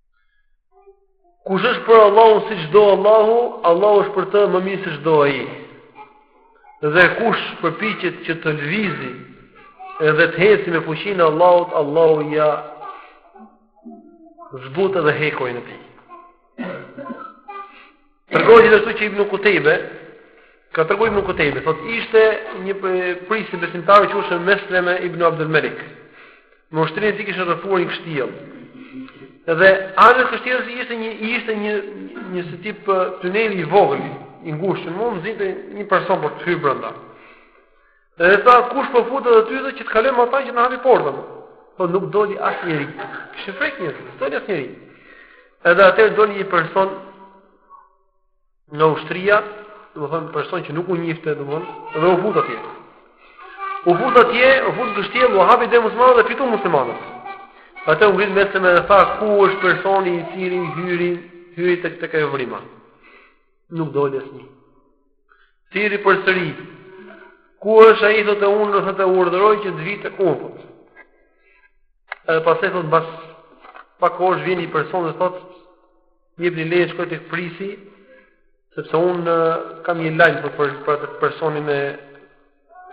Kush është për Allahu siç do Allahu, Allahu është për të më mirë se ç'do ai. Dhe kush përpiqet që të lëvizi edhe të heci me fuqinë e Allahut, Allahu ja zbutë edhe hekurin atij. Tregohet gjithashtu që Ibnu Kutejbe, ka treguar Ibnu Kutejbe, thotë ishte një prijës i besimtarëve që quhej Mesleme Ibnu Abdul Malik. Me ushtrinë e tij kishin rrethuar një kështjellë. Dhe anë kështjellës ishte një ishte një një si tip tuneli i vogël, i ngushtë, mund nxinte një person për të hyrë brenda. Dhe tha, kush po futet aty dhe që të kalojë matanë të na hapi portën. Po nuk doli asnjëri. Kishin frikë njerëzit, nuk doli asnjëri. Edhe atëherë doli një person nga ushtria, domethënë person që nuk u njihte domthonë, dhe u fut atje. U fut atje, u fut kështjellë, u hapi derën muslimanëve dhe fituan muslimanët. Atëherë u ngrit Mesleme dhe tha, ku është personi i cili hyri, hyri tek tek ajo vrima. Nuk doli asnjë. Thirri përsëri. Ku është ai thotë unë thotë e urdhëroj që të vijë të kohët. Edhe pastaj thotë mbas pak kohësh vjen një person dhe thotë më jepni leje shkoj tek prijësi sepse un kam një lajm për për, për atë personin e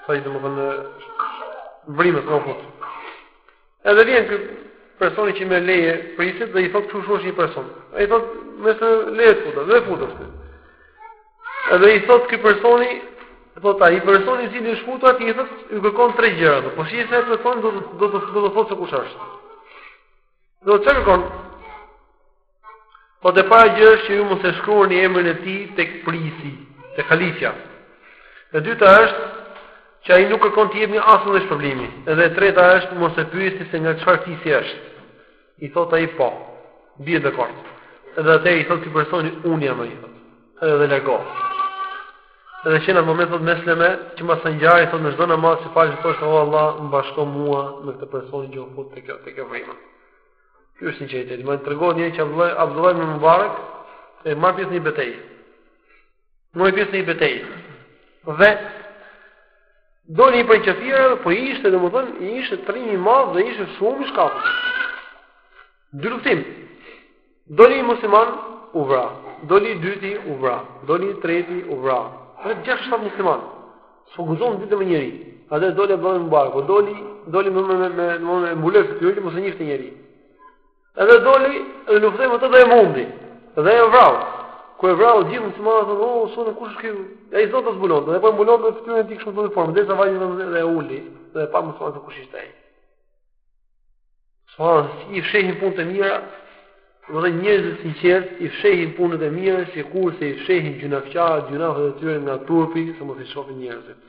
asaj domethënë vrimës apo Edhe vjen ky personi që merr leje prijësit dhe i thotë kështu është një person. Ai thotë, "Më lejë të futet, dhe futet." Edhe i thotë ky personi, thotë ai personi i cili është futur aty i thotë, "Ju kërkon tre gjëra." Pastaj ai person do të do të do të thotë se kush është. Thotë çfarë kërkon? Thotë e para gjë është që ju mos e shkruani emrin e tij tek prijësi, te kalifja. E dyta është që ai nuk kërkon të jepni asnjë shpërblim. Edhe e treta është mos e pyesni se nga çfarë fisi është. I thot ai po. Bie dakord. Edhe atëherë i thot ky personi unë jam ai. Edhe largohet. Edhe që në atë moment thot Mesleme, që mbas asaj ngjarje, thot në çdo namaz që falte, thoshte, o Allah, më bashko mua me këtë personin që u fut te kjo, te kjo vrima. Ky është sinqeriteti. Tregohet një që Abdullah Abdullah ibn Mubarak e marr pjesë në betejë. Mori pjesë në betejë. Dhe doli për qafirave, po ishte domethënë, ishte trim i madh dhe ishte shumë i shkathët. Dyluftim. Doli musliman u vra. Doli i dyti u vra. Doli i treti u vra. Dhe gjashtë shtatë musliman. S'guxonte dilte më njeri. Atëherë doli Abdullah ibn Mubarak, po doli, doli me me me me domthonë me mbulesë që mos e njihte njeri. Edhe doli dhe luftoi me të dhe e mundi. Dhe e vrau. Kur e vrau gjithë muslimanët thonë, "Oh, sonë kush është ky?" Ai s'do ta zbulonte, dhe po e mbulonte fytyrën e tij kështu në formë, derisa vajti dhe e uli dhe e panë muslimanët kush ishte ai. Subhanallahu si i fshehin punët e mira, domethënë njerëzit e sinqertë i fshehin punët e mira sikurse i fshehin gjynahqarët, gjynahet e tyre nga turpi, se mos i shohin njerëzit.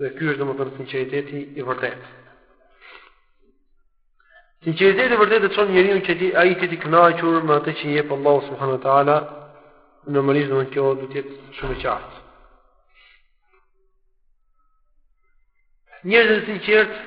Dhe ky është domethënë sinqeriteti i vërtetë. Sinqeriteti i vërtetë çon njeriun që të ai të jetë i kënaqur me atë që i jep Allahu subhanahu wa taala, normalisht domethënë kjo duhet të jetë shumë e qartë. Njerëzit e sinqertë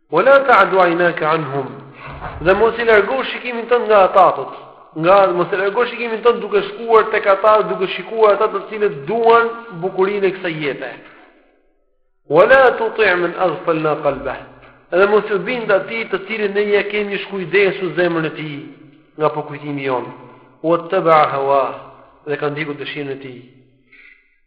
Wala ta'du aynaka anhum. Dhe mos e largo shikimin tënd nga ata thotë. Nga mos e largo shikimin tënd duke shkuar tek ata, duke shikuar ata të cilët duan bukurinë e kësaj jete. Wala tuti' man aghfalna qalbah. Dhe mos iu bind atij të cilit ne ia kemi shkujdesur zemrën e tij nga përkujtimi jonë. Wa taba'a hawa dhe ka ndjekur dëshirën e tij.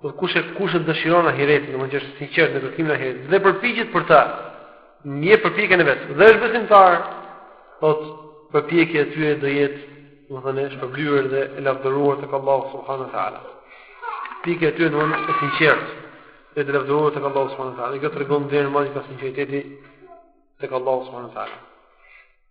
Dhe kush e kush e dëshiron ahiretin, domethënë që është i sinqertë në kërkimin e ahiretit dhe përpiqet për të, me përpjekjen e vet. Dhe është besimtar, thotë përpjekja e tyre do jetë, domethënë e shpërblyer dhe e lavdëruar tek Allahu subhanahu wa taala. Përpjekja e tyre domethënë është e sinqert. Dhe të lavdëruar tek Allahu subhanahu wa taala. Kjo tregon vlerën e madhe të sinqeritetit tek Allahu subhanahu wa taala.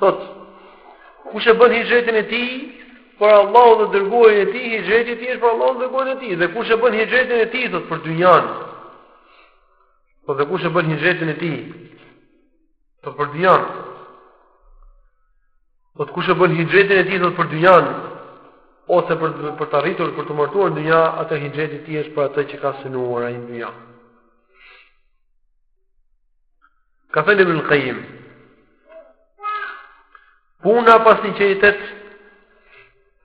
Thot, kush e bën hixhretin e tij, për Allahun dhe të dërguarin e tij, hixhreti i tij është për Allahun dhe të dërguarin e tij, dhe kush e bën hixhretin e tij, thot, për dynjanë, thot, dhe kush e bën hixhretin e tij, thot, për dynjanë, thot, kush e bën hixhretin e tij, thot, për dynjanë, ose për për të arritur për t'u martuar në dynja atëherë hixhreti i tij është për atë që ka synuar ai në dynja. Ka thënë Ibn Qayyim, puna pa sinqeritet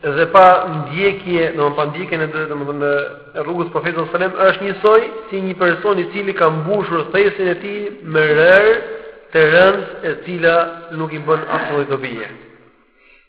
dhe pa ndjekje, domethënë pa ndjekjen e drejtë, domethënë e rrugës së profetit sallallahu alajhi wasallam është njësoj si një person i cili ka mbushur thesin e tij me rërë të rëndë e cila nuk i bën asnjë dobi.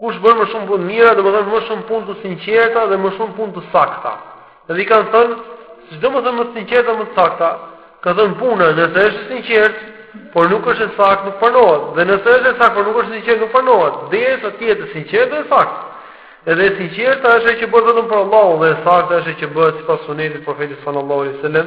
Kush bën më shumë punë të mira, domethënë më shumë punë të sinqerta dhe më shumë punë të sakta. Dhe i kanë thënë, ç'domethënë më të sinqerta më të sakta, ka thënë puna, nëse është e sinqert, por nuk është e saktë, nuk pranohet. Dhe nëse është e saktë, por nuk është e sinqert, nuk pranohet. Derisa të jetë e sinqertë dhe e saktë. Edhe e sinqerta është ajo që bëhet vetëm për Allahun dhe e sakta është ajo që bëhet sipas sunetit të profetit sallallahu alaihi wasallam.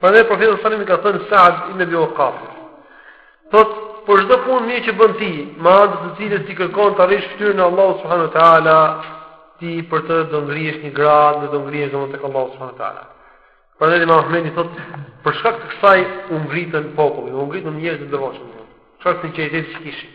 Prandaj profeti sallallahu alajhi wasallam i ka thënë Sa'd ibn Abi Waqqas. Thot, për çdo punë të mirë që bën ti, me anë të së cilës ti kërkon të arrish fytyrën e Allahut subhanahu wa taala, ti për të do ngrihesh një gradë, dhe do ngrihesh domethënë tek Allahu subhanahu wa taala. Prandaj Imam Ahmedi thot, për shkak të kësaj u ngritën populli, u ngritën njerëzit e devotshëm. Për shkak të sinqeritetit që kishin.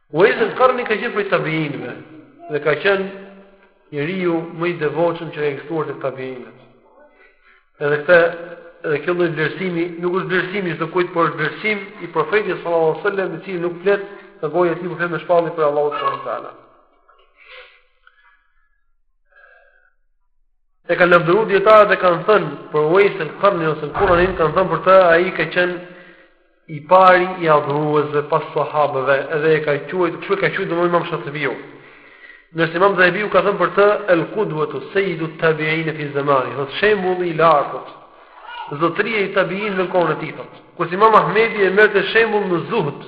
Uejs el-Karni ka qenë prej tabiinëve dhe ka qenë njeriu më i devotshëm që ka ekzistuar tek tabiinët. Edhe këtë edhe kjo lloj vlerësimi nuk është vlerësim i çdokujt, por është vlerësim i profetit sallallahu alajhi wasallam, i cili nuk flet nga goja e tij, por flet me shpallje prej Allahut subhanuhu teala. E kanë lavdëruar dietarët dhe kanë thënë për Uajs el-Karnin ose el-Kuranin kanë thënë për të ai ka qenë i pari i adhuruesve pas sahabëve edhe e ka quajtur kështu e ka quajtur domethënë Imam Shatibiu. Ndërsa Imam Dhehebiu ka thënë për të El Qudwatu Sayyidu Tabi'in fi zamani, do shembulli i lartë. Zotëria i tabiinëve në kohën e tij thotë. Kurse Imam Ahmedi e merrte shembull në zuhd,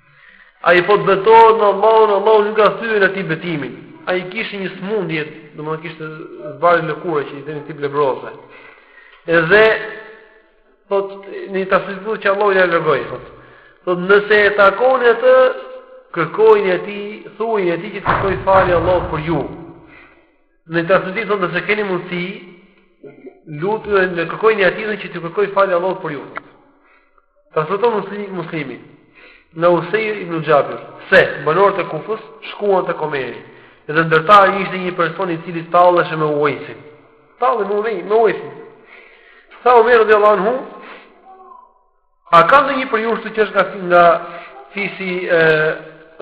Ai po të betohet në Allah, Allahu nuk ia thyen atij betimin. Ai kishte një sëmundje, domethënë kishte zbardhje në lëkurë që ishte një tip lebroze. Edhe, thot, një të asisbu që Allahu ia largoi, thot. Thot, nëse e takoni atë, kërkojini atij, thuajini atij që të kërkojë falje Allahut për ju. Në një transmetim thonë nëse keni mundësi, lutni kërkojini atij që të kërkojë falje Allahut për ju. Transmeton Muslimi, Muslimi nga Usejr ibn Xhabir, se banorët e Kufës shkuan tek Omeri, edhe ndër ta ishte një person i cili talleshe me Uajsin. Tallej me Uajsin, me Uajsin. Tha Omeri radiallahu anhu, a ka ndonjë prej jush që është nga, nga fisi e,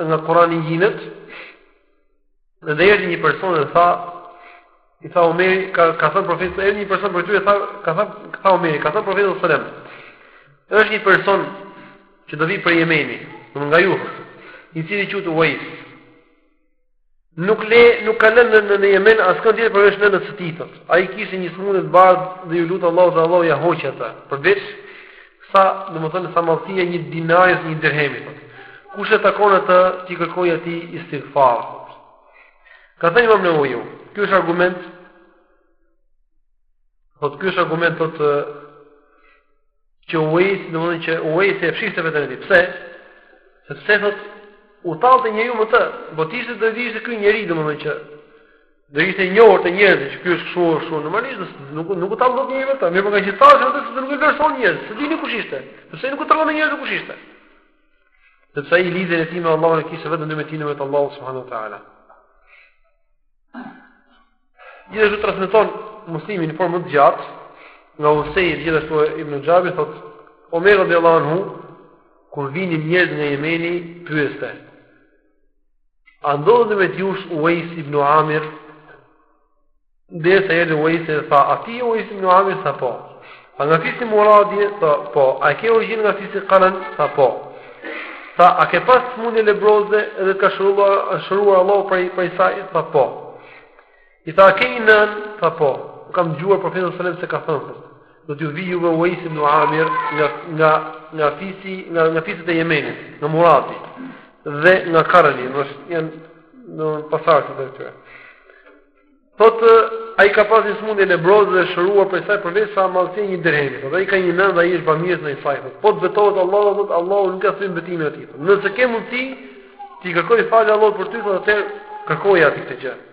nga Kuranijinët, Dhe erdhi një person dhe tha, i tha Omeri, ka, ka thënë profeti, erdhi një person prej tyre, tha, ka thënë, ka thënë Omeri, ka thënë profeti alejhi selam, është një person që do vijë prej Jemeni, në nga ju, i cili quhet Uajs, nuk, le, nuk ka lënë në, në, në Jemen, askënd tjetër përveç nënës së tij, thotë, ai kishte një sëmundje të bardhë dhe iu lut Allahut dhe Allahu ia hoqi atë, përveç, Sa, domethënë, sa madhësia e një dinari, një dirhemi, thotë. Kush e takon atë, t'i kërkojë atij istighfar. Ka thënë Imam Neveviu, ky është argument, thotë, ky është argument, thotë, që Uajsi, domethënë, që Uajsi e fshihte veten e tij. Pse? Sepse, thotë, u tallte njeriu me të, po të ishte dhe dhe ishte ky njeri, domethënë që Do ishte i njohur te njerëzit që ky është kështu kështu normalisht do nuk nuk u tallte dot njeri me të, mirëpo ka që thash vetë se nuk e vlerësonin njerëz, s'e dinin kush ishte, sepse nuk u tregonte njerëzve kush ishte. Sepse ai lidhjen e tij me Allahun e kishte vetëm ndërmjet tij me Allahun subhanahu wa taala. Gjithashtu transmeton Muslimi në formë të gjatë nga Usejr gjithashtu Ibn Xhabir thotë Omer radiallahu anhu kur vinin njerëz nga Jemeni pyeste A ndodhet në mes jush Uwejs ibn Amir? Derisa e gjeti Uwejsin, tha, a ti Uwejs ibn Amir? Tha po. A nga fisi Murad je? Tha po. A e ke origjinën nga fisi Qaran? Tha po. Tha, a ke pas smundje lebroze edhe t'ka shëruar, shëruar Allahu prej, prej saj? Tha po. I tha ke një nën, tha po. E kam dëgjuar profetin sallallahu alajhi wasallam se ka thënë kështu. Do t'ju vijë juve Uais ibn Amir nga nga nga fisi, nga nga fiset e Jemenit, nga Muradi dhe nga Karani, do të jenë në pasardhës të tyre. Thotë ai ka pasur një smundje lebrozë dhe është shëruar prej saj përveç sa madhësia e një dirhemi. Thotë ai ka një nën dhe ai është bamirës ndaj saj. Po të betohet në Allahun, thotë Allahu nuk ia thyen betimin e tij. Nëse ke mundsi, t'i kërkojë falje Allahut për ty, thotë atëherë kërkoja atij këtë gjë.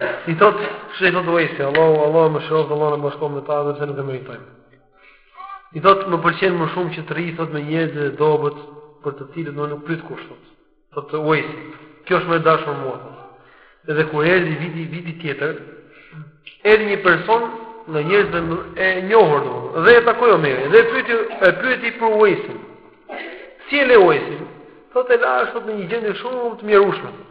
I thot, ç'i thot Uwejsi, Allahu, Allahu më shoftë, Allahu na bashkoftë me ta, edhe pse nuk e meritojmë. I thot, më pëlqen më shumë që të rri, thot, me njerëzit e dobët, për të cilët nuk pyet kush, thot. Thot Uwejsi, kjo është më e dashur për mua, thot. Edhe kur erdi viti, viti tjetër, erdi një person nga njerëzit e njohur, domethënë, dhe e takoi Omeri, dhe e pyeti, e pyeti për Uwejsin. Si e le Uwejsin? Thot, e lashë, thot, në një gjendje shumë të mjerueshme, thot.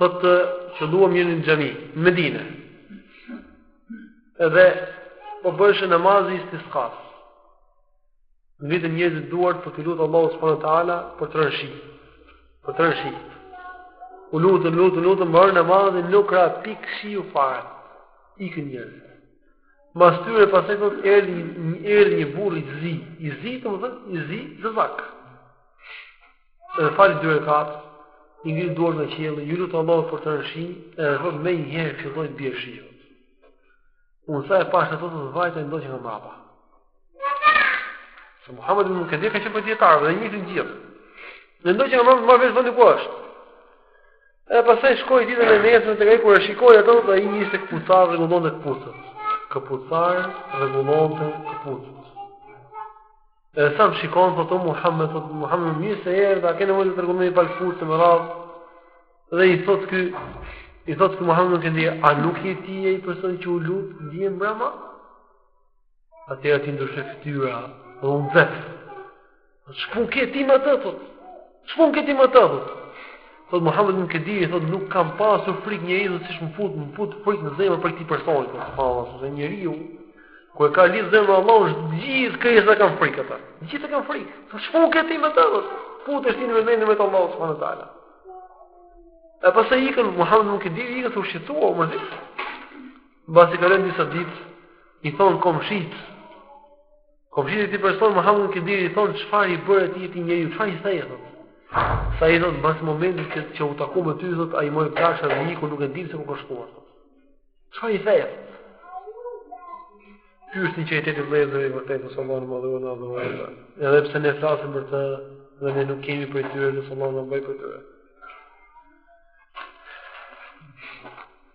Thot qëlluam njëherë në xhami, në Medine. Edhe po bëhesh namazi i istiskas. Ngritën njerzit duart për t'u lutë Allahut subhanahu ue teala për të rënë shi. Për të rënë shi. U lutën, u lutën, u lutën, mbaroi namazi, nuk ra pikë shiu fare. Ikën njerzit. Mas tyre pastaj thot erdi, erdi një burr i zi. I zi domethënë, i zi zezak. Edhe falë dy rekat, i ngri dorë në qelë, ju lutë Allah për të rëshin, edhe dhe me një herë që dojë të bjerë shio. Unë sa e pashtë ato të të vajtë, e ndojë që nga mrapa. Se Muhammed më këtë ka që për djetarë, dhe një të gjithë. Në ndojë që nga mrapa, marrë veshë vëndi ku është. E pasaj shkoj ditë në mesën të gajë, kërë shikoj ato, dhe i njështë të këputarë dhe gëllon dhe këputarë. Këputarë dhe gëllon dhe këputarë. E sa më shikon, thot o Muhammed, thot Muhammed, mirë se erdhe, a ke nevojë të tërgu me i palfur të me radhë, dhe i thot ky, i thot ky Muhammed ibn Munkedir, a nuk je ti ai personi që u lute dje mbrëma? Atëherë atij i ndryshoi fytyra, dhe u nxeh, a ç'punë ke ti me të, thot, Ç'punë ke ti me të, thotë? Thotë Muhammed ibn Munkedir, thotë nuk kam pasur frikë njeri siç më fut, më fut frikë në zemër për këtë person, thotë subhanallah, sepse njeriu kur e ka lidh zemrën me Allahun, gjithë krijesat kanë frikë atë. Gjithë kanë frikë. Thotë ç'punë ke ti me të, thotë? Futesh ti ndërmjet meje e Allahut subhanahu ue teala. E pastaj ikën Muhammed ibn Munkedir, ikën thotë i shqetësuar, i mërzitur. Mbasi kalojnë disa ditë, i thon komshit, Komshijtë e atij personi, Muhammed Kibiri, i thonë, çfarë i bëre ti atij njeriu, çfarë i the, thotë. Se i thotë, pas momentit që, që u takua me ty, thotë, ai mori plaçkat dhe iku nuk e dimë se ku ka shkuar, thotë. Çfarë i the, thotë. Ky është sinqeriteti vëllezër i vërtetë, lus Allahun të na e dhurojë, edhe pse ne flasim për të, dhe ne nuk jemi prej tyre, lus Allahun të na bëjë prej tyre.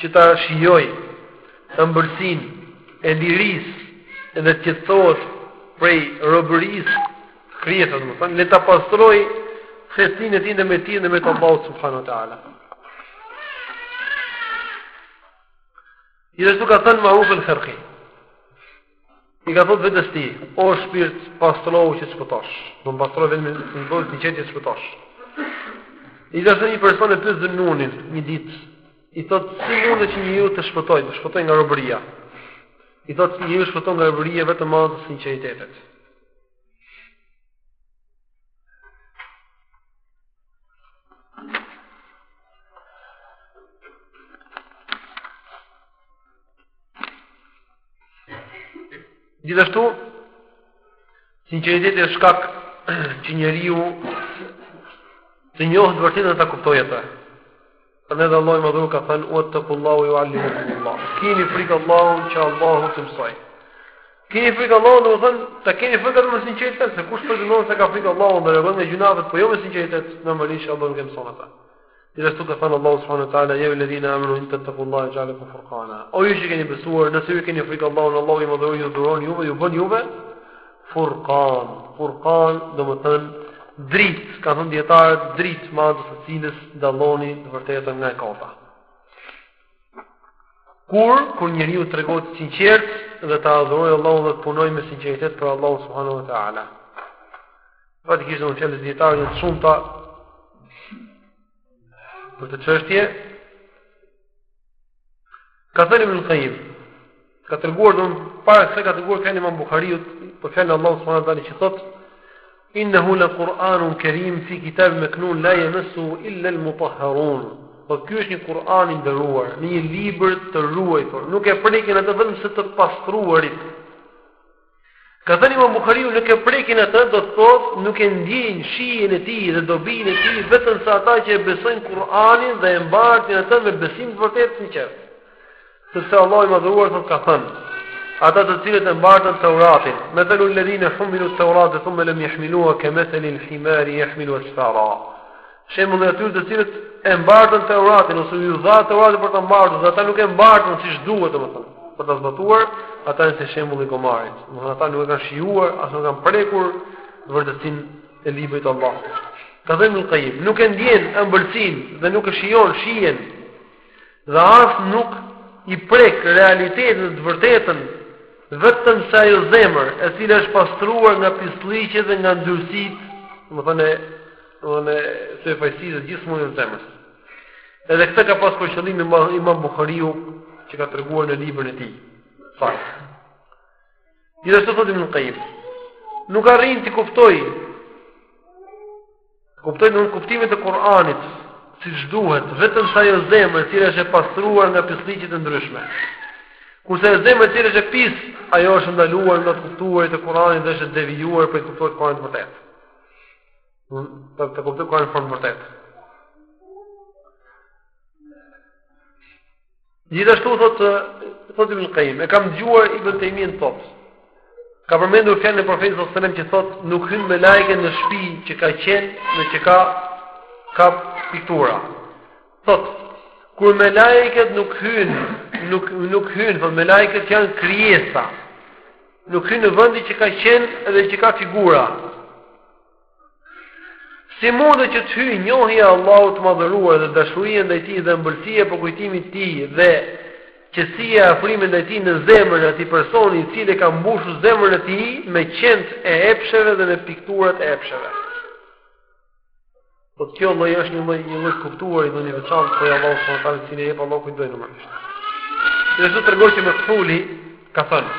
që ta shijojë ëmbëlsinë e lirisë dhe të qetësohet prej robërisë krijesa domethënë le ta pastrojë fshehtësinë e tij ndërmjet tij dhe ndërmjet Allahut subhanahu wa taala Gjithashtu ka thënë Maruf al-Karkhi I ka thot vetes tij, o shpirt, pastrohu që të shpëtosh. Domethënë pastrohu vetëm në dorë të qetë të shpëtosh. I ka thënë një person e pyet Zununin një ditë, i thot si mundet që njeriu të shpëtojë, të shpëtojë nga robëria. I thot njeriu shpëton nga robëria vetëm me anë të sinqeritetit. Gjithashtu, sinqeriteti është shkak që njeriu të njohë të vërtetën dhe ta kuptojë atë. Prandaj dhe Allahu i Madhëruar ka thënë: "Wattaqullaha wa yu'allimukumullah." Kini frikë Allahun që Allahu të mësojë. Kini frikë Allahun, domethënë, ta keni frikë Atë me sinqeritet, se kush pretendon se ka frikë Allahun dhe largohet nga gjynahet, po jo me sinqeritet, normalisht Allahu nuk e mëson atë. Gjithashtu ka thënë Allahu subhanahu wa taala: "Ya ayyuhalladhina amanu in tattaqullaha yaj'al lakum furqana." O ju që keni besuar, nëse ju keni frikë Allahun, Allahu i madhëruar ju dhuron juve, ju bën juve furqan. Furqan domethënë dritë, kanë thënë dijetarët, dritë me anë të së cilës dalloni të vërtetën nga e kota. Kur kur njeriu të tregohet i sinqertë dhe ta adhurojë Allahun dhe të punojë me sinqeritet për Allahun subhanahu wa taala. Faktikisht fjalët e dijetarëve janë të shumta për këtë çështje. Ka thënë Ibn Qayyim, ka treguar don para se ka treguar kanë Imam Buhariut për fjalën e Allahut subhanahu wa taala që thotë Innehu la Kur'anun Karim fi kitab maknun la yamassu illa al-mutahharun. Po ky është një Kur'an i nderuar, në një libër të ruajtur, nuk e prekin atë vetëm se të pastruarit. Ka thënë Imam Buhariu nuk e prekin atë do të thotë nuk e ndjejnë shijen e tij dhe dobinë e tij vetëm se ata që e besojnë Kur'anin dhe e mbartin atë me besim të vërtetë të sinqertë. Sepse Allahu i madhëruar thotë ka thënë ata të cilët e mbartën Teuratin, mathalul ladhina hummilut Teurata thumma lam yahmiluha kama thalil himari yahmilu asfara. Shembulli i atyre të cilët e mbartën Teuratin ose iu dha Teurati për ta mbartur dhe ata nuk e mbartën siç duhet, domethënë, për ta zbatuar, ata janë si shembulli i gomarit. Domethënë ata nuk e kanë shijuar, as nuk kanë prekur vërtetësinë e librit të Allahut. Ka thënë Ibn Qayyim, nuk e ndjen ëmbëlsinë dhe nuk e shijon shijen. Dhe as nuk i prek realitetin dhe të vërtetën vetëm se ajo zemër, e cila është pastruar nga pislliqet dhe nga ndyrësitë, domethënë Domthonë këto përfshin të gjitha sëmundjet e zemrës. Edhe këtë ka pas për qëllim Imam Buhariu që ka treguar në librin e tij. Fat. Gjithashtu thotë Ibn Qayyim, nuk arrin t'i kuptojë kuptojë kuptimet e Kur'anit siç duhet, vetëm se ajo zemër e cila është e pastruar nga pislliqet e ndryshme. Kurse ajo zemër e cila është e pis, ajo është ndaluar nga të kuptuarit e Kur'anit dhe është devijuar për të kuptuar Kur'anin vërtet. për të kuptuar Kur'anin në formën e vërtetë. Gjithashtu thot thot Ibn Qayyim, e kam dëgjuar Ibn Tejmijen thot. Ka përmendur fjalën e Profetit sallallahu alajhi wasallam që thot nuk hyn melaiket në shtëpi që ka qen dhe që ka ka piktura. Thot kur melaiket nuk hyn, nuk nuk hyn, thot melaiket që janë krijesa. Nuk hyn në vendin që ka qen dhe që ka figura. Si mundet që të hyjë njohja e Allahut të madhëruar dhe dashuria ndaj tij dhe ëmbëlsia e përkujtimit të tij dhe qetësia e afrimit ndaj tij në zemrën e atij personi i cili ka mbushur zemrën e tij me qentë e epsheve dhe me pikturat e epsheve. Po ky lloj është një lloj një lloj kuptuari i veçantë prej Allahut subhanahu wa taala, i cili e jep Allahu kujt të dojë normalisht. Dhe thot tregohet që Mekhuli ka thënë: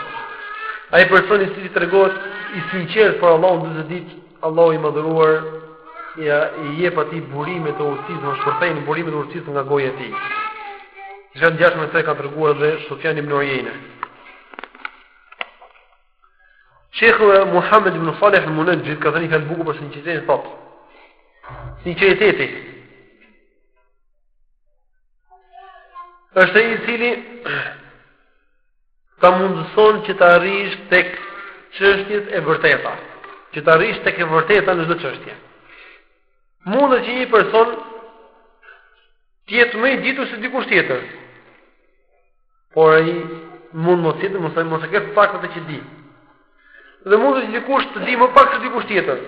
Ai person i cili tregohet i sinqert për Allahun 40 ditë, Allahu i madhëruar ia jep atij burime të urtësisë, i shpërthejnë burime të urtësisë nga goja e tij. Gjë të ngjashme ka treguar dhe Sufjan ibn Uyeyna. Shejh Muhammed ibn Salih el-Munexhid ka thënë një fjalë bukur për sinqeritetin e thotë. Sinqeriteti është ai i cili ta mundëson që të arrish tek çështjet e vërteta. Që të arrish tek e vërteta në çdo çështje. Mundet që një person të jetë më i ditur se dikush tjetër. Por ai mund mos jetë, mos ai mos e ketë të saktë atë që di. Dhe mundet dikush të di më pak se dikush tjetër,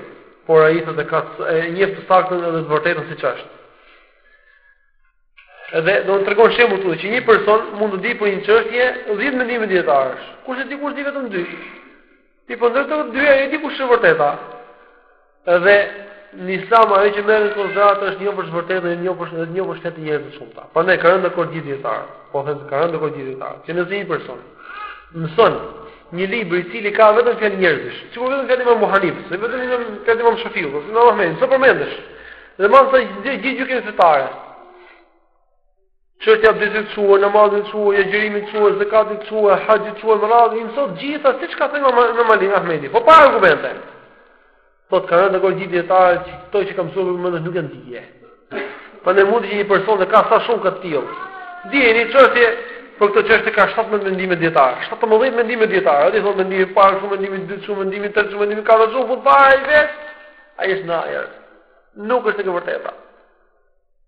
por ai thotë ka e njeh të saktën edhe të vërtetën siç është. Edhe thotë tregon shembull këtu që një person mund të di për një çështje 10 mendime dietarësh, kurse dikush di vetëm 2. Mirëpo ndër të dy ai di kush është vërteta. Edhe në Islam ajo që merret në konsideratë është njohja e të vërtetës dhe jo njohja e fjalëve të njerëzve të shumta. Prandaj kanë rënë dakord gjithë dijetarët. Po them se kanë rënë dakord gjithë dijetarët. Që nëse një person mëson një libër i cili ka vetëm fjalë njerëzish, sikur vetëm fjalë Imam Buhariut, ose vetëm fjalë Imam Shafiut, ose Imam Ahmedit, po përmendësh. Dhe mëson gjithë gjykimet fetare. Çështja e abdestit thuaj, namazit thuaj, agjërimit thuaj, zekatit thuaj, haxhit thuaj, me radhë i mëson të gjitha siç ka thënë Imam Imam Ali Ahmedi, po pa argumente. Po thotë kanë rënë dakord gjithë dijetarët që këto që ka mësuar nuk janë dije. Po ne mund të gjejmë një person që ka sa shumë të tillë. Di një çështje për këtë çështje ka 17 mendime dijetarësh, 17 mendime dijetarësh, ai thotë mendimi i parë, kështu mendimi i dytë, kështu mendimi i tretë, kështu mendimi i katërt, kështu në fund fare vetë. Ai është ndajë. Nuk është e vërteta.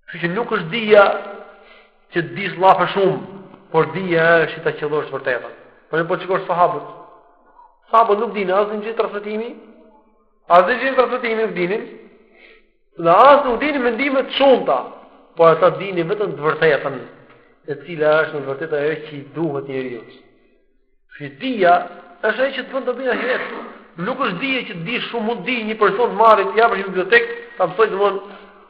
Kështu që nuk është dija që të dish llafe shumë, por dija është ta qëllosh të vërtetën. Prandaj po të shikosh sahabët. Sahabët nuk dinin as zinxhirë transmetimi. As zinxhirë transmetimi nuk dinin. Dhe as nuk dinin mendime të shumta, por ata dinin vetëm të vërtetën, e cila është në të vërtetë ajo që i duhet njeriut. Që dija është ajo që të bën dobi në ahiret. Nuk është dije që të dish shumë, mundet një person të marrë t'i japësh një bibliotekë, ta mësojë domthon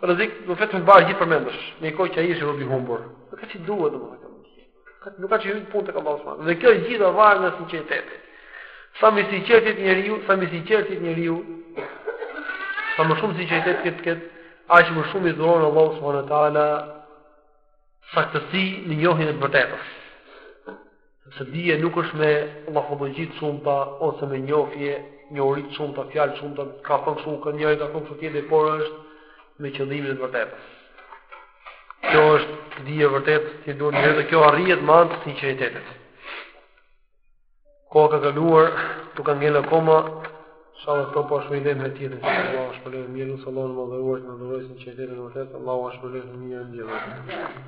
rrezik do të thotë mbarë gjithë përmendësh. Në kohë që ai është rob i humbur. Nuk ka ç'i duhet domthon kjo. Këtë nuk ka ç'i hyn punë tek Allahu subhanahu. Dhe kjo e gjitha varet nga sinqeriteti. Sa më i sinqertë të jetë njeriu, sa më i sinqertë të jetë njeriu, sa më shumë sinqeritet të ketë, aq më shumë i dhuron Allahu subhanahu wa taala saktësi në njohjen e të vërtetës. Sepse dija nuk është me llafologji të shumta ose me njohje, njohuri të shumta, fjalë të shumta, ka thënë kështu ka thënë njëri, ka thënë kështu tjetri, por është me qëllimin e të vërtetës. Kjo është dija e vërtetë që i duhet njeriut dhe kjo arrihet me anë të sinqeritetit. Koha ka kaluar, do kenë ngel akoma Inshallah këto po ashtu i lëmë herë tjetër. Inshallah Allahu ju shpërbleftë me të mira, lus Allahun të më dhurojë, të na dhurojë sinqeritetin e vërtetë, Allahu ju shpërbleftë me të mira të gjithëve.